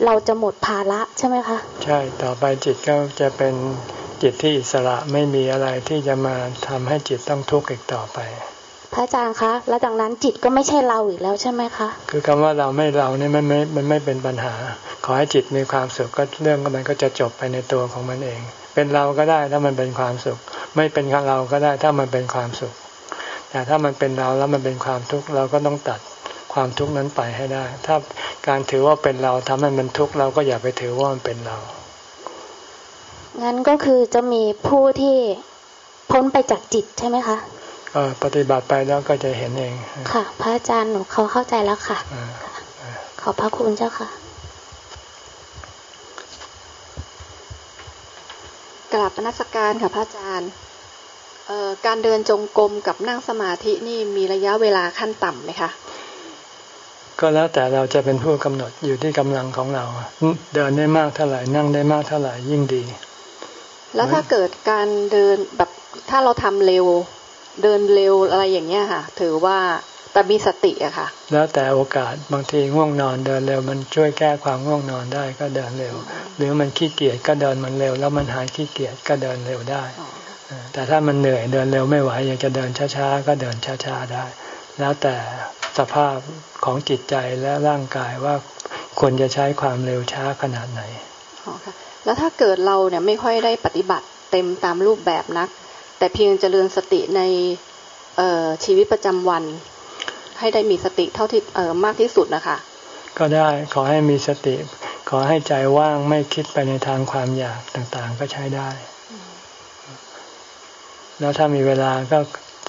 เราจะหมดภาระใช่ไหมคะใช่ต่อไปจิตก็จะเป็นจิตที่อิสระไม่มีอะไรที่จะมาทำให้จิตต้องทุกข์อีกต่อไป พระอาจารย์คะแล้วจากนั้นจิตก็ไม่ใช่เราอีกแล้วใช่ไหมคะ คือคำว่าเราไม่เราเนี่ยมันไม่มันไม่เป็นปัญหา ขอให้จิตมีความสุขก็เรื่องมันก็จะจบไปในตัวของมันเอง เป็นเราก็ได้ถ้ามันเป็นความสุข ไม่เป็นเราก็ได้ถ้ามันเป็นความสุข แต่ถ้ามันเป็นเราแล้วมันเป็นความทุกข์เราก็ต้องตัดความทุกข์นั้นไปให้ได้ ถ้าการถือว่าเป็นเราทำให้มันทุกข์เราก็อย่าไปถือว่ามันเป็นเรา งั้นก็คือจะมีผู้ที่พ้นไปจากจิตใช่ไหมคะ ปฏิบัติไปแล้วก็จะเห็นเอง ค่ะ พระอาจารย์หนูเขาเข้าใจแล้วค่ะ ขอบพระคุณเจ้าค่ะกราบนักการค่ะพระอาจารย์การเดินจงกรมกับนั่งสมาธินี่มีระยะเวลาขั้นต่ำไหมคะ ก็แล้วแต่เราจะเป็นผู้กำหนดอยู่ที่กำลังของเรา เดินได้มากเท่าไหร่นั่งได้มากเท่าไหร่ยิ่งดี แล้วถ้าเกิดการเดินแบบถ้าเราทำเร็ว เดินเร็วอะไรอย่างเงี้ยค่ะ ถือว่าแต่มีสติอะค่ะ แล้วแต่โอกาสบางทีง่วงนอนเดินเร็ว มันช่วยแก้ความง่วงนอนได้ก็เดินเร็ว หรือมันขี้เกียจก็เดินมันเร็ว แล้วมันหายขี้เกียจก็เดินเร็วได้ แต่ถ้ามันเหนื่อยเดินเร็วไม่ไหวอยากจะเดินช้าๆก็เดินช้าๆได้ แล้วแต่สภาพของจิตใจและร่างกายว่าควรจะใช้ความเร็วช้าขนาดไหนอ๋อค่ะแล้วถ้าเกิดเราเนี่ยไม่ค่อยได้ปฏิบัติเต็มตามรูปแบบนัก แต่เพียงเจริญสติในชีวิตประจำวัน ให้ได้มีสติเท่าที่มากที่สุดนะคะ ก็ได้ขอให้มีสติ ขอให้ใจว่างไม่คิดไปในทางความอยากต่างๆ ก็ใช้ได้ แล้วถ้ามีเวลาก็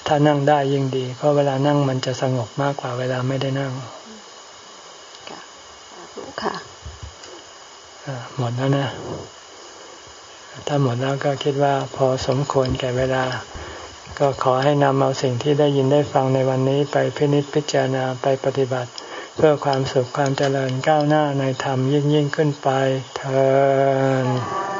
ถ้านั่งได้ยิ่งดี เพราะเวลานั่งมันจะสงบมากกว่าเวลาไม่ได้นั่งค่ะหมดแล้วนะ ถ้าหมดแล้วก็คิดว่าพอสมควรแก่เวลา ก็ขอให้นำเอาสิ่งที่ได้ยินได้ฟังในวันนี้ไปพินิจพิจารณาไปปฏิบัติ เพื่อความสุขความเจริญก้าวหน้าในธรรมยิ่งยิ่งขึ้นไปเธอ